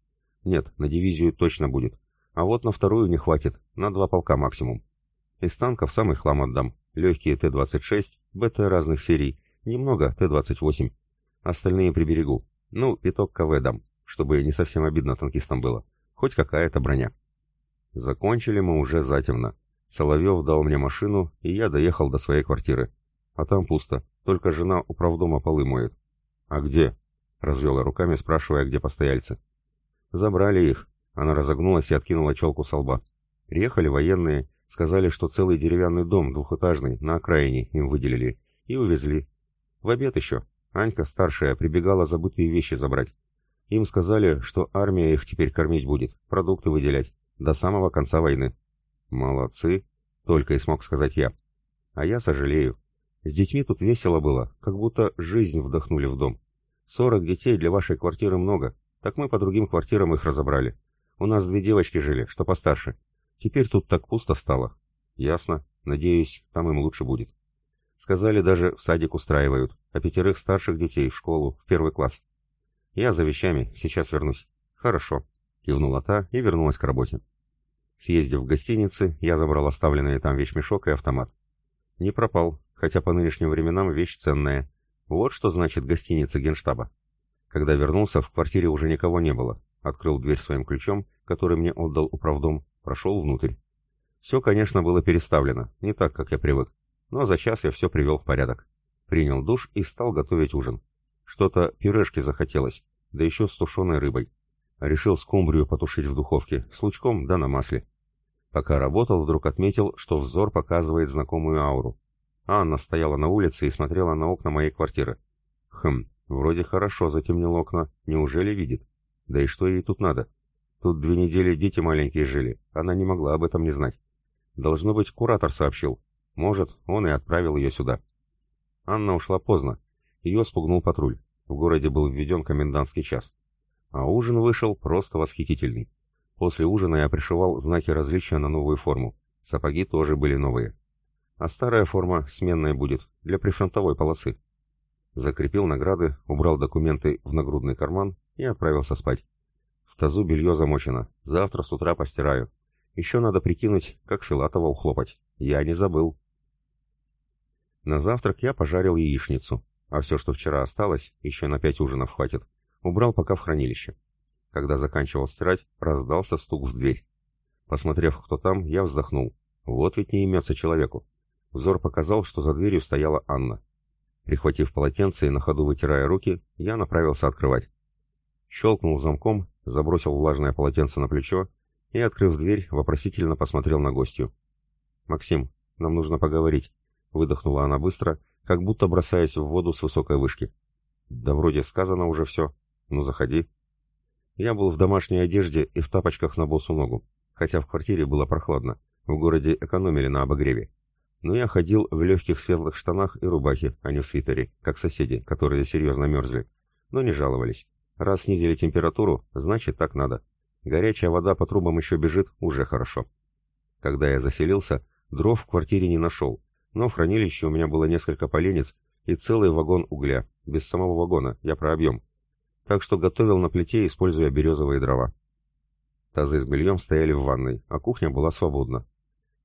Нет, на дивизию точно будет. А вот на вторую не хватит, на два полка максимум. Из танков самый хлам отдам. Легкие Т-26, БТ разных серий, Немного, Т-28. Остальные приберегу. Ну, пяток КВ дам, чтобы не совсем обидно танкистам было. Хоть какая-то броня. Закончили мы уже затемно. Соловьев дал мне машину, и я доехал до своей квартиры. А там пусто, только жена у правдома полы моет. «А где?» — развела руками, спрашивая, где постояльцы. «Забрали их». Она разогнулась и откинула челку со лба. Приехали военные, сказали, что целый деревянный дом, двухэтажный, на окраине им выделили, и увезли. В обед еще. Анька, старшая, прибегала забытые вещи забрать. Им сказали, что армия их теперь кормить будет, продукты выделять, до самого конца войны. «Молодцы», — только и смог сказать я. А я сожалею. С детьми тут весело было, как будто жизнь вдохнули в дом. Сорок детей для вашей квартиры много, так мы по другим квартирам их разобрали. У нас две девочки жили, что постарше. Теперь тут так пусто стало. Ясно. Надеюсь, там им лучше будет. Сказали, даже в садик устраивают, а пятерых старших детей в школу, в первый класс. Я за вещами, сейчас вернусь. Хорошо. Кивнула та и вернулась к работе. Съездив в гостинице, я забрал оставленный там вещмешок и автомат. Не пропал, хотя по нынешним временам вещь ценная. Вот что значит гостиница генштаба. Когда вернулся, в квартире уже никого не было. Открыл дверь своим ключом, который мне отдал управдом, прошел внутрь. Все, конечно, было переставлено, не так, как я привык. Но за час я все привел в порядок. Принял душ и стал готовить ужин. Что-то пюрешки захотелось, да еще с тушеной рыбой. Решил скумбрию потушить в духовке, с лучком да на масле. Пока работал, вдруг отметил, что взор показывает знакомую ауру. Анна стояла на улице и смотрела на окна моей квартиры. Хм, вроде хорошо затемнил окна, неужели видит? Да и что ей тут надо? Тут две недели дети маленькие жили, она не могла об этом не знать. Должно быть, куратор сообщил. Может, он и отправил ее сюда. Анна ушла поздно. Ее спугнул патруль. В городе был введен комендантский час. А ужин вышел просто восхитительный. После ужина я пришивал знаки различия на новую форму. Сапоги тоже были новые. А старая форма сменная будет, для прифронтовой полосы. Закрепил награды, убрал документы в нагрудный карман и отправился спать. В тазу белье замочено, завтра с утра постираю. Еще надо прикинуть, как Филатова ухлопать. Я не забыл. На завтрак я пожарил яичницу, а все, что вчера осталось, еще на пять ужинов хватит, убрал пока в хранилище. Когда заканчивал стирать, раздался стук в дверь. Посмотрев, кто там, я вздохнул. Вот ведь не имется человеку. Взор показал, что за дверью стояла Анна. Прихватив полотенце и на ходу вытирая руки, я направился открывать. Щелкнул замком, забросил влажное полотенце на плечо и, открыв дверь, вопросительно посмотрел на гостью. «Максим, нам нужно поговорить», — выдохнула она быстро, как будто бросаясь в воду с высокой вышки. «Да вроде сказано уже все. Ну, заходи». Я был в домашней одежде и в тапочках на босу ногу, хотя в квартире было прохладно, в городе экономили на обогреве. Но я ходил в легких светлых штанах и рубахе, а не в свитере, как соседи, которые серьезно мерзли, но не жаловались. Раз снизили температуру, значит так надо. Горячая вода по трубам еще бежит, уже хорошо. Когда я заселился, дров в квартире не нашел, но в хранилище у меня было несколько поленец и целый вагон угля, без самого вагона, я про объем. Так что готовил на плите, используя березовые дрова. Тазы с бельем стояли в ванной, а кухня была свободна.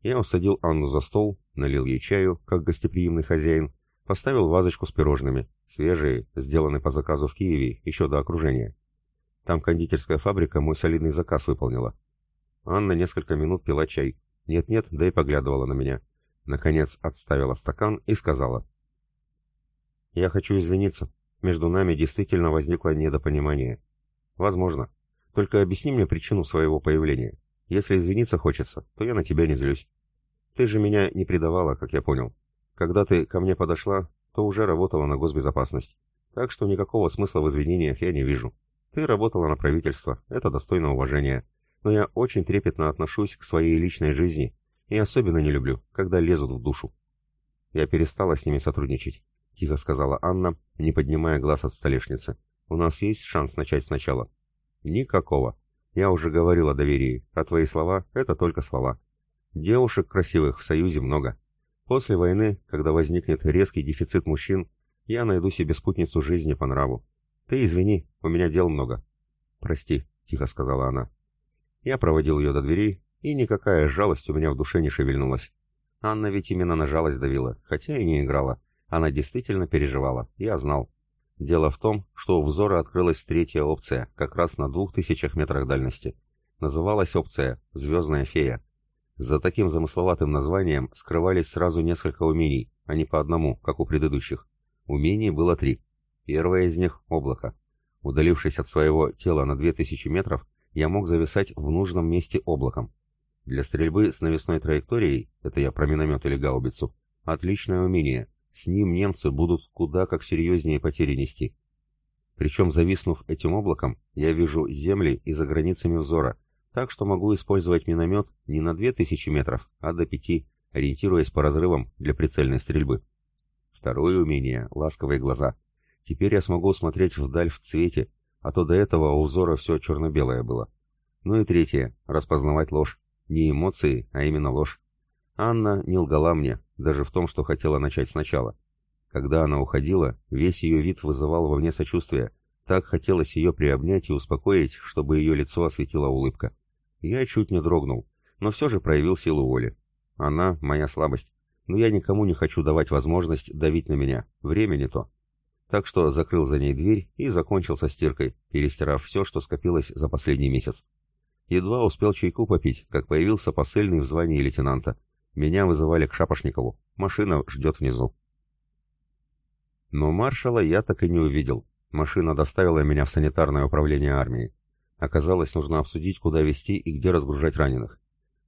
Я усадил Анну за стол, налил ей чаю, как гостеприимный хозяин, Поставил вазочку с пирожными, свежие, сделанные по заказу в Киеве, еще до окружения. Там кондитерская фабрика мой солидный заказ выполнила. Анна несколько минут пила чай. Нет-нет, да и поглядывала на меня. Наконец отставила стакан и сказала. «Я хочу извиниться. Между нами действительно возникло недопонимание. Возможно. Только объясни мне причину своего появления. Если извиниться хочется, то я на тебя не злюсь. Ты же меня не предавала, как я понял. Когда ты ко мне подошла, то уже работала на госбезопасность. Так что никакого смысла в извинениях я не вижу. Ты работала на правительство, это достойно уважения. Но я очень трепетно отношусь к своей личной жизни и особенно не люблю, когда лезут в душу. Я перестала с ними сотрудничать, тихо сказала Анна, не поднимая глаз от столешницы. У нас есть шанс начать сначала. Никакого. Я уже говорил о доверии, а твои слова — это только слова. Девушек красивых в Союзе много. После войны, когда возникнет резкий дефицит мужчин, я найду себе спутницу жизни по нраву. Ты извини, у меня дел много. Прости, тихо сказала она. Я проводил ее до дверей, и никакая жалость у меня в душе не шевельнулась. Анна ведь именно на жалость давила, хотя и не играла. Она действительно переживала, я знал. Дело в том, что у взора открылась третья опция, как раз на двух тысячах метрах дальности. Называлась опция «Звездная фея». За таким замысловатым названием скрывались сразу несколько умений, а не по одному, как у предыдущих. Умений было три. Первое из них — облако. Удалившись от своего тела на 2000 метров, я мог зависать в нужном месте облаком. Для стрельбы с навесной траекторией, это я про миномет или гаубицу, отличное умение. С ним немцы будут куда как серьезнее потери нести. Причем, зависнув этим облаком, я вижу земли и за границами взора, так что могу использовать миномет не на 2000 метров, а до 5, ориентируясь по разрывам для прицельной стрельбы. Второе умение — ласковые глаза. Теперь я смогу смотреть вдаль в цвете, а то до этого у взора все черно-белое было. Ну и третье — распознавать ложь. Не эмоции, а именно ложь. Анна не лгала мне, даже в том, что хотела начать сначала. Когда она уходила, весь ее вид вызывал во мне сочувствие. Так хотелось ее приобнять и успокоить, чтобы ее лицо осветила улыбка. Я чуть не дрогнул, но все же проявил силу воли. Она — моя слабость. Но я никому не хочу давать возможность давить на меня. Время не то. Так что закрыл за ней дверь и закончил со стиркой, перестирав все, что скопилось за последний месяц. Едва успел чайку попить, как появился посыльный в звании лейтенанта. Меня вызывали к Шапошникову. Машина ждет внизу. Но маршала я так и не увидел. Машина доставила меня в санитарное управление армии. Оказалось, нужно обсудить, куда везти и где разгружать раненых.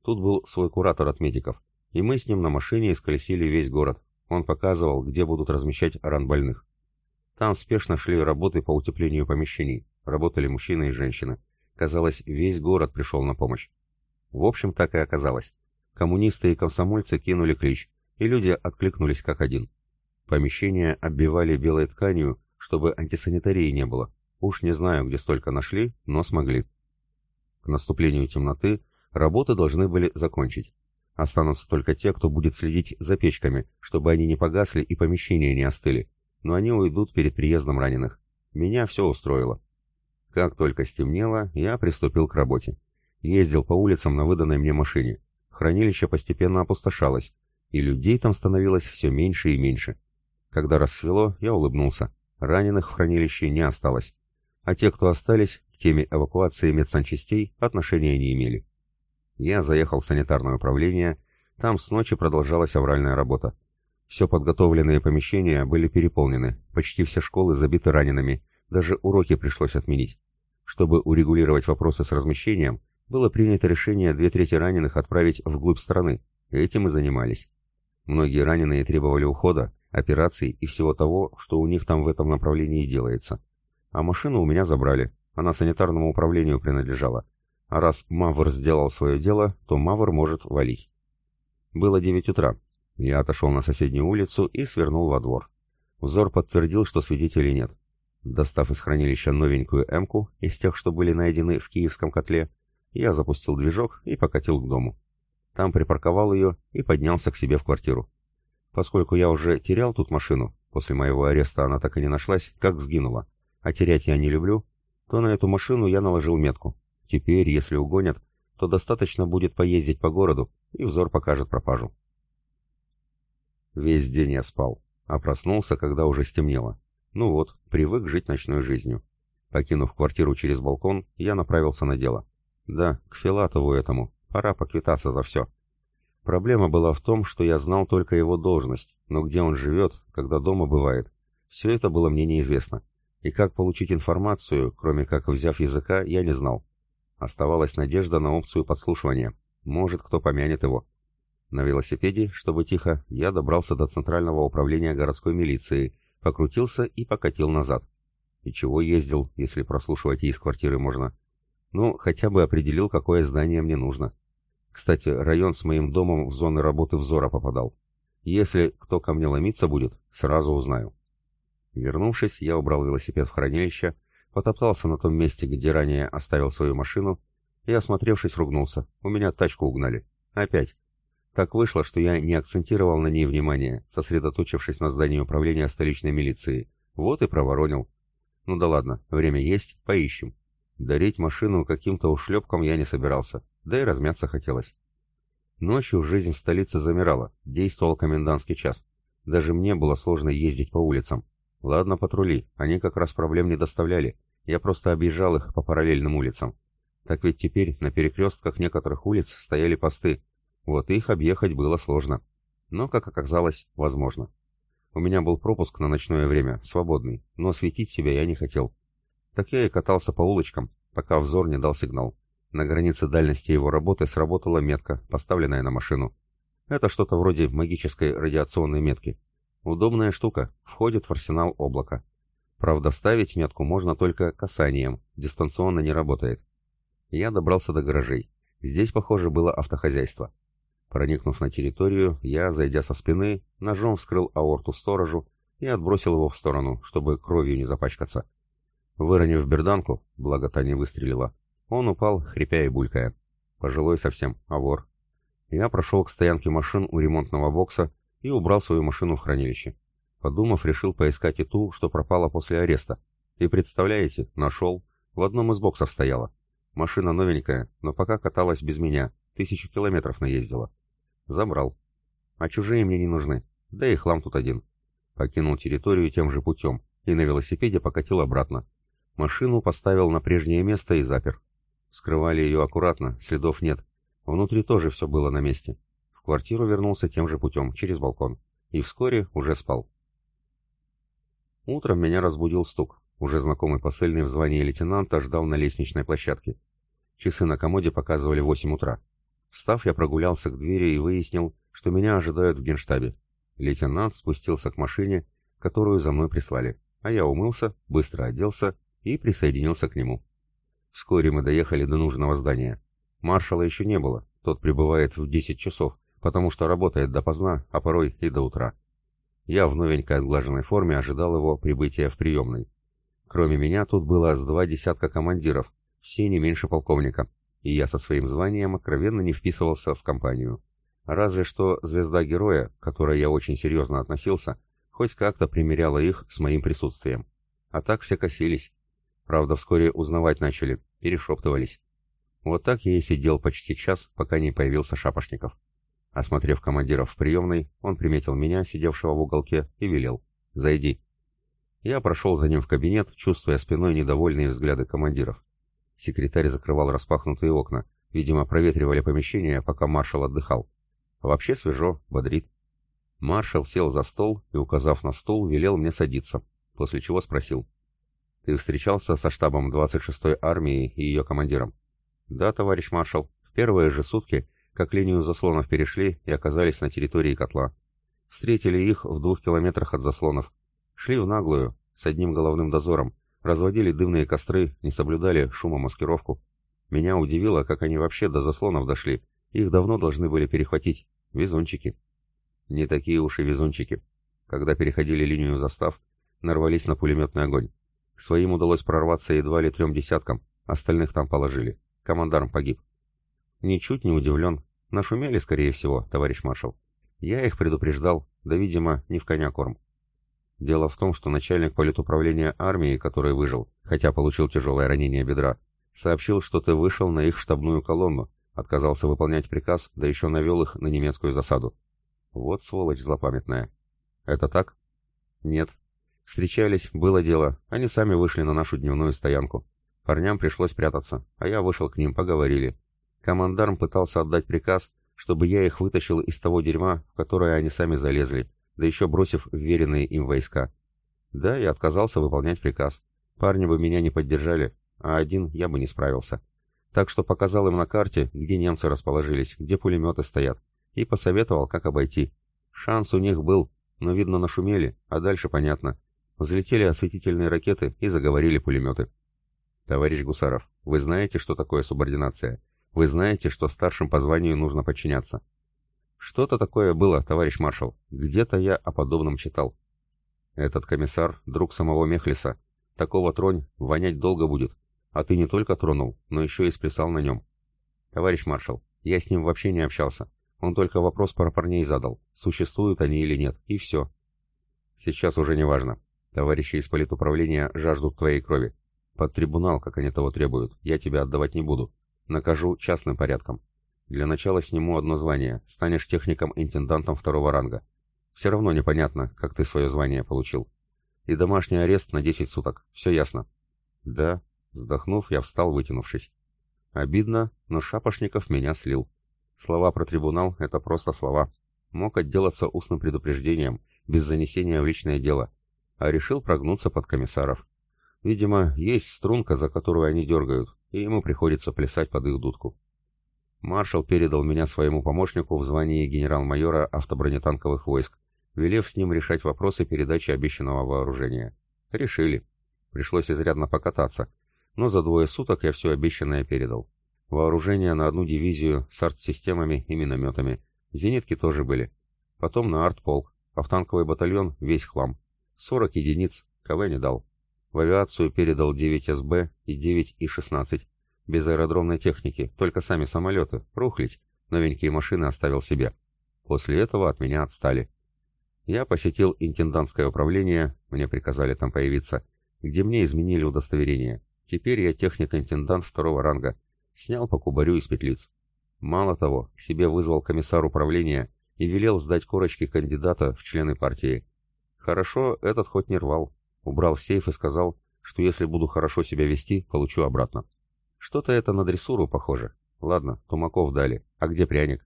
Тут был свой куратор от медиков, и мы с ним на машине исколесили весь город. Он показывал, где будут размещать ран больных. Там спешно шли работы по утеплению помещений. Работали мужчины и женщины. Казалось, весь город пришел на помощь. В общем, так и оказалось. Коммунисты и комсомольцы кинули клич, и люди откликнулись как один. Помещения оббивали белой тканью, чтобы антисанитарии не было. Уж не знаю, где столько нашли, но смогли. К наступлению темноты работы должны были закончить. Останутся только те, кто будет следить за печками, чтобы они не погасли и помещения не остыли. Но они уйдут перед приездом раненых. Меня все устроило. Как только стемнело, я приступил к работе. Ездил по улицам на выданной мне машине. Хранилище постепенно опустошалось, и людей там становилось все меньше и меньше. Когда рассвело, я улыбнулся. Раненых в хранилище не осталось. А те, кто остались, к теме эвакуации медсанчастей отношения не имели. Я заехал в санитарное управление, там с ночи продолжалась авральная работа. Все подготовленные помещения были переполнены, почти все школы забиты ранеными, даже уроки пришлось отменить. Чтобы урегулировать вопросы с размещением, было принято решение две трети раненых отправить вглубь страны. Этим и занимались. Многие раненые требовали ухода, операций и всего того, что у них там в этом направлении делается. А машину у меня забрали. Она санитарному управлению принадлежала. А раз Мавр сделал свое дело, то Мавр может валить. Было 9 утра. Я отошел на соседнюю улицу и свернул во двор. Взор подтвердил, что свидетелей нет. Достав из хранилища новенькую «Эмку» из тех, что были найдены в киевском котле, я запустил движок и покатил к дому. Там припарковал ее и поднялся к себе в квартиру. Поскольку я уже терял тут машину, после моего ареста она так и не нашлась, как сгинула, а терять я не люблю, то на эту машину я наложил метку. Теперь, если угонят, то достаточно будет поездить по городу, и взор покажет пропажу. Весь день я спал, а проснулся, когда уже стемнело. Ну вот, привык жить ночной жизнью. Покинув квартиру через балкон, я направился на дело. Да, к Филатову этому. Пора поквитаться за все. Проблема была в том, что я знал только его должность, но где он живет, когда дома бывает, все это было мне неизвестно. И как получить информацию, кроме как взяв языка, я не знал. Оставалась надежда на опцию подслушивания. Может, кто помянет его. На велосипеде, чтобы тихо, я добрался до Центрального управления городской милиции покрутился и покатил назад. И чего ездил, если прослушивать и из квартиры можно? Ну, хотя бы определил, какое здание мне нужно. Кстати, район с моим домом в зоны работы взора попадал. Если кто ко мне ломиться будет, сразу узнаю. Вернувшись, я убрал велосипед в хранилище, потоптался на том месте, где ранее оставил свою машину, и, осмотревшись, ругнулся. У меня тачку угнали. Опять. Так вышло, что я не акцентировал на ней внимание, сосредоточившись на здании управления столичной милиции. Вот и проворонил. Ну да ладно, время есть, поищем. Дарить машину каким-то ушлепкам я не собирался, да и размяться хотелось. Ночью жизнь в столице замирала, действовал комендантский час. Даже мне было сложно ездить по улицам. Ладно, патрули, они как раз проблем не доставляли. Я просто объезжал их по параллельным улицам. Так ведь теперь на перекрестках некоторых улиц стояли посты. Вот их объехать было сложно. Но, как оказалось, возможно. У меня был пропуск на ночное время, свободный, но светить себя я не хотел. Так я и катался по улочкам, пока взор не дал сигнал. На границе дальности его работы сработала метка, поставленная на машину. Это что-то вроде магической радиационной метки. Удобная штука, входит в арсенал облака. Правда, ставить метку можно только касанием, дистанционно не работает. Я добрался до гаражей. Здесь, похоже, было автохозяйство. Проникнув на территорию, я, зайдя со спины, ножом вскрыл аорту сторожу и отбросил его в сторону, чтобы кровью не запачкаться. Выронив берданку, благо та не выстрелила, он упал, хрипя и булькая. Пожилой совсем, а вор. Я прошел к стоянке машин у ремонтного бокса и убрал свою машину в хранилище. Подумав, решил поискать и ту, что пропала после ареста. И представляете, нашел. В одном из боксов стояла. Машина новенькая, но пока каталась без меня. Тысячу километров наездила. Забрал. А чужие мне не нужны. Да и хлам тут один. Покинул территорию тем же путем и на велосипеде покатил обратно. Машину поставил на прежнее место и запер. Скрывали ее аккуратно, следов нет. Внутри тоже все было на месте. В квартиру вернулся тем же путем, через балкон. И вскоре уже спал. Утром меня разбудил стук. Уже знакомый посыльный в звании лейтенанта ждал на лестничной площадке. Часы на комоде показывали 8 утра. Встав, я прогулялся к двери и выяснил, что меня ожидают в генштабе. Лейтенант спустился к машине, которую за мной прислали, а я умылся, быстро оделся и присоединился к нему. Вскоре мы доехали до нужного здания. Маршала еще не было, тот прибывает в 10 часов, потому что работает допоздна, а порой и до утра. Я в новенькой отглаженной форме ожидал его прибытия в приемной. Кроме меня тут было с два десятка командиров, все не меньше полковника, и я со своим званием откровенно не вписывался в компанию. Разве что звезда героя, к которой я очень серьезно относился, хоть как-то примеряла их с моим присутствием. А так все косились. Правда, вскоре узнавать начали, перешептывались. Вот так я и сидел почти час, пока не появился Шапошников. Осмотрев командиров в приемной, он приметил меня, сидевшего в уголке, и велел «Зайди». Я прошел за ним в кабинет, чувствуя спиной недовольные взгляды командиров. Секретарь закрывал распахнутые окна. Видимо, проветривали помещение, пока маршал отдыхал. Вообще свежо, бодрит. Маршал сел за стол и, указав на стул, велел мне садиться, после чего спросил. «Ты встречался со штабом 26-й армии и ее командиром?» «Да, товарищ маршал. В первые же сутки, как линию заслонов перешли и оказались на территории котла. Встретили их в двух километрах от заслонов. Шли в наглую, с одним головным дозором, Разводили дымные костры, не соблюдали шумомаскировку. Меня удивило, как они вообще до заслонов дошли. Их давно должны были перехватить. Везунчики. Не такие уж и везунчики. Когда переходили линию застав, нарвались на пулеметный огонь. Своим удалось прорваться едва ли трем десяткам, остальных там положили. Командарм погиб. Ничуть не удивлен. Нашумели, скорее всего, товарищ маршал. Я их предупреждал, да, видимо, не в коня корм. Дело в том, что начальник политуправления армии, который выжил, хотя получил тяжелое ранение бедра, сообщил, что ты вышел на их штабную колонну, отказался выполнять приказ, да еще навел их на немецкую засаду. Вот сволочь злопамятная. Это так? Нет. Встречались, было дело, они сами вышли на нашу дневную стоянку. Парням пришлось прятаться, а я вышел к ним, поговорили. Командарм пытался отдать приказ, чтобы я их вытащил из того дерьма, в которое они сами залезли, да еще бросив вверенные им войска. Да, я отказался выполнять приказ. Парни бы меня не поддержали, а один я бы не справился. Так что показал им на карте, где немцы расположились, где пулеметы стоят, и посоветовал, как обойти. Шанс у них был, но, видно, нашумели, а дальше понятно. Взлетели осветительные ракеты и заговорили пулеметы. Товарищ Гусаров, вы знаете, что такое субординация? Вы знаете, что старшим по званию нужно подчиняться. Что-то такое было, товарищ маршал. Где-то я о подобном читал. Этот комиссар — друг самого Мехлиса. Такого тронь, вонять долго будет. А ты не только тронул, но еще и сплясал на нем. Товарищ маршал, я с ним вообще не общался. Он только вопрос про парней задал, существуют они или нет, и все. Сейчас уже не важно. Товарищи из политуправления жаждут твоей крови. Под трибунал, как они того требуют, я тебя отдавать не буду. Накажу частным порядком. Для начала сниму одно звание, станешь техником-интендантом второго ранга. Все равно непонятно, как ты свое звание получил. И домашний арест на 10 суток. Все ясно. Да, вздохнув, я встал, вытянувшись. Обидно, но Шапошников меня слил. Слова про трибунал — это просто слова. Мог отделаться устным предупреждением, без занесения в личное дело, а решил прогнуться под комиссаров. Видимо, есть струнка, за которую они дергают, и ему приходится плясать под их дудку. Маршал передал меня своему помощнику в звании генерал-майора автобронетанковых войск, велев с ним решать вопросы передачи обещанного вооружения. Решили. Пришлось изрядно покататься, но за двое суток я все обещанное передал. Вооружение на одну дивизию с арт-системами и минометами. Зенитки тоже были. Потом на артполк, а в танковый батальон весь хлам. 40 единиц, КВ не дал. В авиацию передал 9 СБ и 9 И-16. Без аэродромной техники, только сами самолеты, рухлить. Новенькие машины оставил себе. После этого от меня отстали. Я посетил интендантское управление, мне приказали там появиться, где мне изменили удостоверение. Теперь я техник-интендант второго ранга. Снял по кубарю из петлиц. Мало того, к себе вызвал комиссар управления и велел сдать корочки кандидата в члены партии. Хорошо, этот хоть не рвал. Убрал сейф и сказал, что если буду хорошо себя вести, получу обратно. Что-то это на дрессуру похоже. Ладно, Тумаков дали. А где пряник?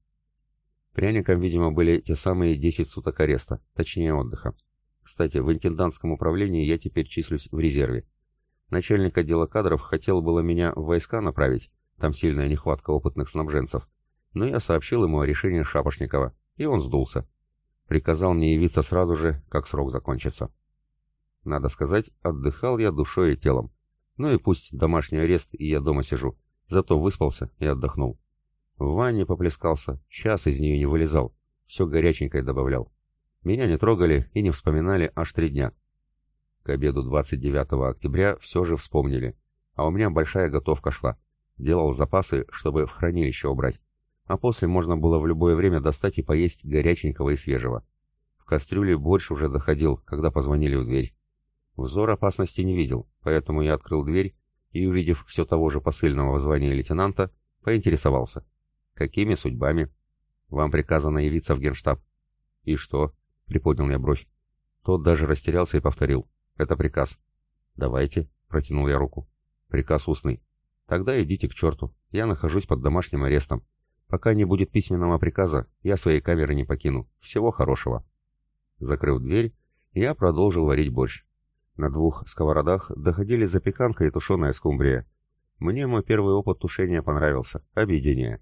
Пряником, видимо, были те самые 10 суток ареста, точнее отдыха. Кстати, в интендантском управлении я теперь числюсь в резерве. Начальник отдела кадров хотел было меня в войска направить, там сильная нехватка опытных снабженцев, но я сообщил ему о решении Шапошникова, и он сдулся. Приказал мне явиться сразу же, как срок закончится. Надо сказать, отдыхал я душой и телом. Ну и пусть домашний арест, и я дома сижу, зато выспался и отдохнул. В ванне поплескался, час из нее не вылезал, все горяченькое добавлял. Меня не трогали и не вспоминали аж три дня. К обеду 29 октября все же вспомнили. А у меня большая готовка шла. Делал запасы, чтобы в хранилище убрать. А после можно было в любое время достать и поесть горяченького и свежего. В кастрюле борщ уже доходил, когда позвонили в дверь. Взор опасности не видел, поэтому я открыл дверь и, увидев все того же посыльного в звании лейтенанта, поинтересовался. «Какими судьбами?» «Вам приказано явиться в генштаб». «И что?» — приподнял я бровь. Тот даже растерялся и повторил. Это приказ. Давайте, протянул я руку. Приказ устный. Тогда идите к черту. Я нахожусь под домашним арестом. Пока не будет письменного приказа, я своей камеры не покину. Всего хорошего. Закрыв дверь, я продолжил варить борщ. На двух сковородах доходили запеканка и тушеная скумбрия. Мне мой первый опыт тушения понравился. Объедение.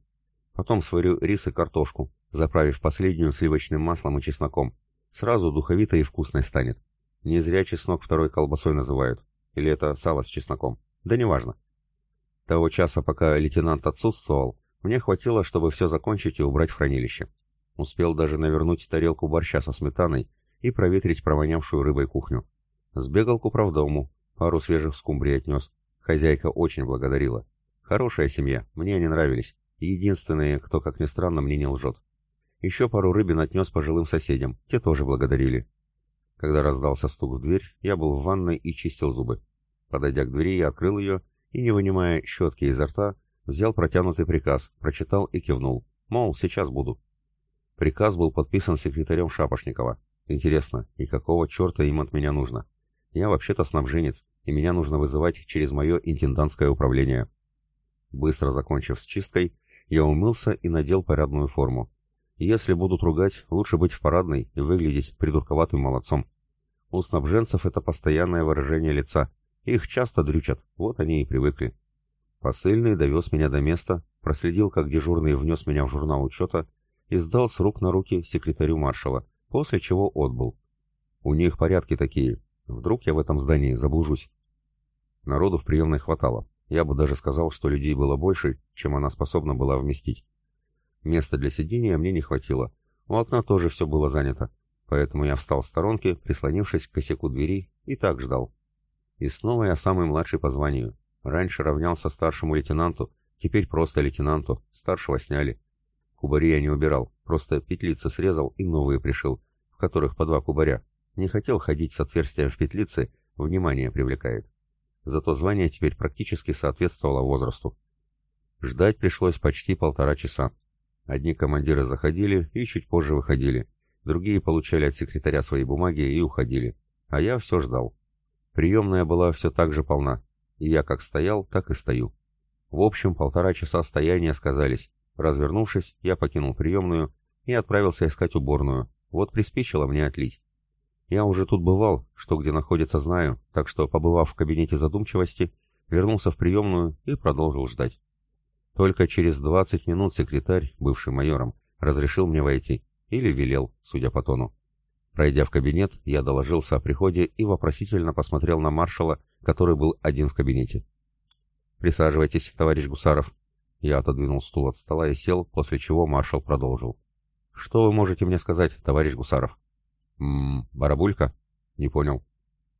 Потом сварю рис и картошку, заправив последнюю сливочным маслом и чесноком. Сразу духовито и вкусной станет. Не зря чеснок второй колбасой называют. Или это сало с чесноком. Да неважно. Того часа, пока лейтенант отсутствовал, мне хватило, чтобы все закончить и убрать в хранилище. Успел даже навернуть тарелку борща со сметаной и проветрить провонявшую рыбой кухню. Сбегал к управдому, пару свежих скумбрий отнес. Хозяйка очень благодарила. Хорошая семья, мне они нравились. Единственные, кто, как ни странно, мне не лжет. Еще пару рыбин отнес пожилым соседям, те тоже благодарили. Когда раздался стук в дверь, я был в ванной и чистил зубы. Подойдя к двери, я открыл ее и, не вынимая щетки изо рта, взял протянутый приказ, прочитал и кивнул. Мол, сейчас буду. Приказ был подписан секретарем Шапошникова. Интересно, и какого черта им от меня нужно? Я вообще-то снабженец, и меня нужно вызывать через мое интендантское управление. Быстро закончив с чисткой, я умылся и надел парадную форму. Если будут ругать, лучше быть в парадной и выглядеть придурковатым молодцом. У снабженцев это постоянное выражение лица. Их часто дрючат, вот они и привыкли. Посыльный довез меня до места, проследил, как дежурный внес меня в журнал учета и сдал с рук на руки секретарю маршала, после чего отбыл. У них порядки такие. Вдруг я в этом здании заблужусь. Народу в приемной хватало. Я бы даже сказал, что людей было больше, чем она способна была вместить. Места для сидения мне не хватило. У окна тоже все было занято. Поэтому я встал в сторонке, прислонившись к косяку двери, и так ждал. И снова я самый младший по званию. Раньше равнялся старшему лейтенанту, теперь просто лейтенанту, старшего сняли. Кубари я не убирал, просто петлицы срезал и новые пришил, в которых по два кубаря. Не хотел ходить с отверстием в петлице, внимание привлекает. Зато звание теперь практически соответствовало возрасту. Ждать пришлось почти полтора часа. Одни командиры заходили и чуть позже выходили. Другие получали от секретаря свои бумаги и уходили. А я все ждал. Приемная была все так же полна. И я как стоял, так и стою. В общем, полтора часа стояния сказались. Развернувшись, я покинул приемную и отправился искать уборную. Вот приспичило мне отлить. Я уже тут бывал, что где находится знаю, так что, побывав в кабинете задумчивости, вернулся в приемную и продолжил ждать. Только через 20 минут секретарь, бывший майором, разрешил мне войти, или велел, судя по тону. Пройдя в кабинет, я доложился о приходе и вопросительно посмотрел на маршала, который был один в кабинете. «Присаживайтесь, товарищ Гусаров». Я отодвинул стул от стола и сел, после чего маршал продолжил. «Что вы можете мне сказать, товарищ Гусаров?» «Ммм, барабулька?» «Не понял».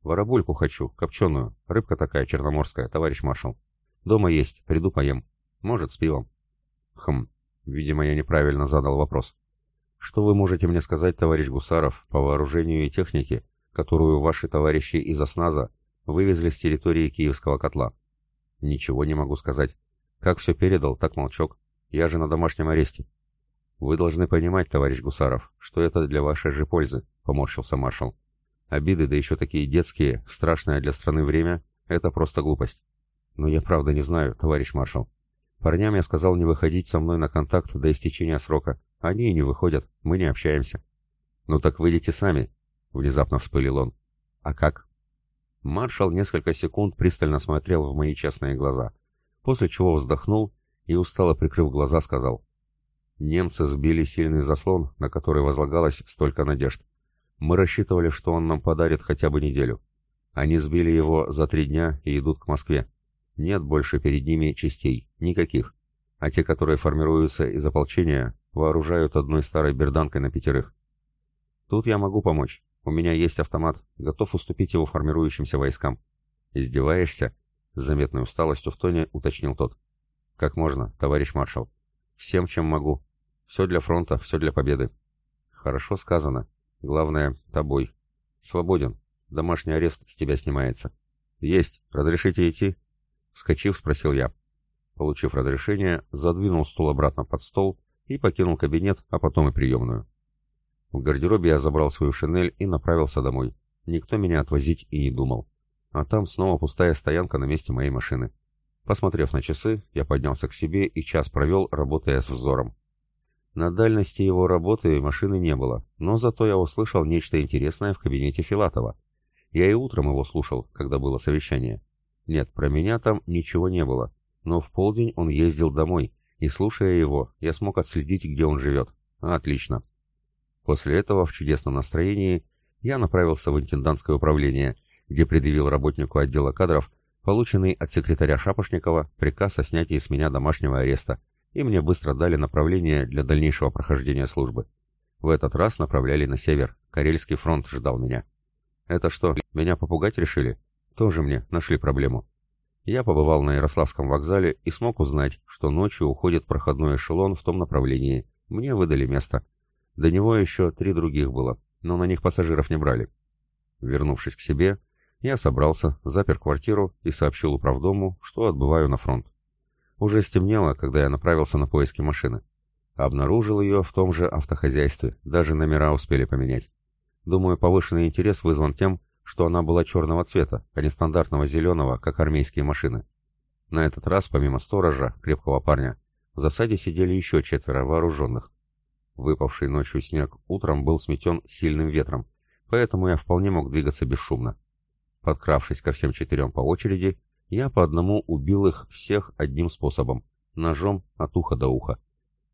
«Барабульку хочу, копченую. Рыбка такая, черноморская, товарищ маршал. Дома есть, приду поем. Может, с пивом». «Хм, видимо, я неправильно задал вопрос. Что вы можете мне сказать, товарищ Гусаров, по вооружению и технике, которую ваши товарищи из ОСНАЗа вывезли с территории Киевского котла?» «Ничего не могу сказать. Как все передал, так молчок. Я же на домашнем аресте». «Вы должны понимать, товарищ Гусаров, что это для вашей же пользы», — поморщился маршал. «Обиды, да еще такие детские, страшное для страны время — это просто глупость». «Но я правда не знаю, товарищ маршал. Парням я сказал не выходить со мной на контакт до истечения срока. Они и не выходят, мы не общаемся». «Ну так выйдите сами», — внезапно вспылил он. «А как?» Маршал несколько секунд пристально смотрел в мои честные глаза, после чего вздохнул и, устало прикрыв глаза, сказал. Немцы сбили сильный заслон, на который возлагалось столько надежд. Мы рассчитывали, что он нам подарит хотя бы неделю. Они сбили его за три дня и идут к Москве. Нет больше перед ними частей, никаких. А те, которые формируются из ополчения, вооружают одной старой берданкой на пятерых. Тут я могу помочь. У меня есть автомат, готов уступить его формирующимся войскам. Издеваешься? С заметной усталостью в тоне уточнил тот. Как можно, товарищ маршал? Всем, чем могу. Все для фронта, все для победы. Хорошо сказано. Главное, тобой. Свободен. Домашний арест с тебя снимается. Есть. Разрешите идти? Вскочив, спросил я. Получив разрешение, задвинул стул обратно под стол и покинул кабинет, а потом и приемную. В гардеробе я забрал свою шинель и направился домой. Никто меня отвозить и не думал. А там снова пустая стоянка на месте моей машины. Посмотрев на часы, я поднялся к себе и час провел, работая с взором. На дальности его работы машины не было, но зато я услышал нечто интересное в кабинете Филатова. Я и утром его слушал, когда было совещание. Нет, про меня там ничего не было, но в полдень он ездил домой, и, слушая его, я смог отследить, где он живет. Отлично. После этого, в чудесном настроении, я направился в интендантское управление, где предъявил работнику отдела кадров полученный от секретаря Шапошникова приказ о снятии с меня домашнего ареста, и мне быстро дали направление для дальнейшего прохождения службы. В этот раз направляли на север, Карельский фронт ждал меня. Это что, меня попугать решили? Тоже мне нашли проблему. Я побывал на Ярославском вокзале и смог узнать, что ночью уходит проходной эшелон в том направлении. Мне выдали место. До него еще три других было, но на них пассажиров не брали. Вернувшись к себе, я собрался, запер квартиру и сообщил управдому, что отбываю на фронт. Уже стемнело, когда я направился на поиски машины. Обнаружил ее в том же автохозяйстве, даже номера успели поменять. Думаю, повышенный интерес вызван тем, что она была черного цвета, а не стандартного зеленого, как армейские машины. На этот раз, помимо сторожа, крепкого парня, в засаде сидели еще четверо вооруженных. Выпавший ночью снег утром был сметен сильным ветром, поэтому я вполне мог двигаться бесшумно. Подкравшись ко всем четырем по очереди, я по одному убил их всех одним способом — ножом от уха до уха.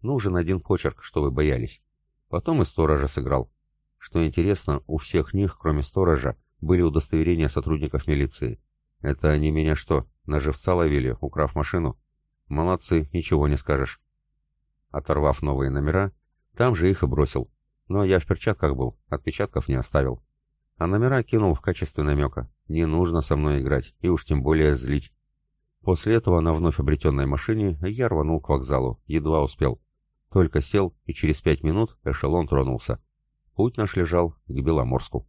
Нужен один почерк, что вы боялись. Потом и сторожа сыграл. Что интересно, у всех них, кроме сторожа, были удостоверения сотрудников милиции. Это они меня что, на живца ловили, украв машину? Молодцы, ничего не скажешь. Оторвав новые номера, там же их и бросил. Но я в перчатках был, отпечатков не оставил а номера кинул в качестве намека. Не нужно со мной играть, и уж тем более злить. После этого на вновь обретенной машине я рванул к вокзалу, едва успел. Только сел, и через пять минут эшелон тронулся. Путь наш лежал к Беломорску.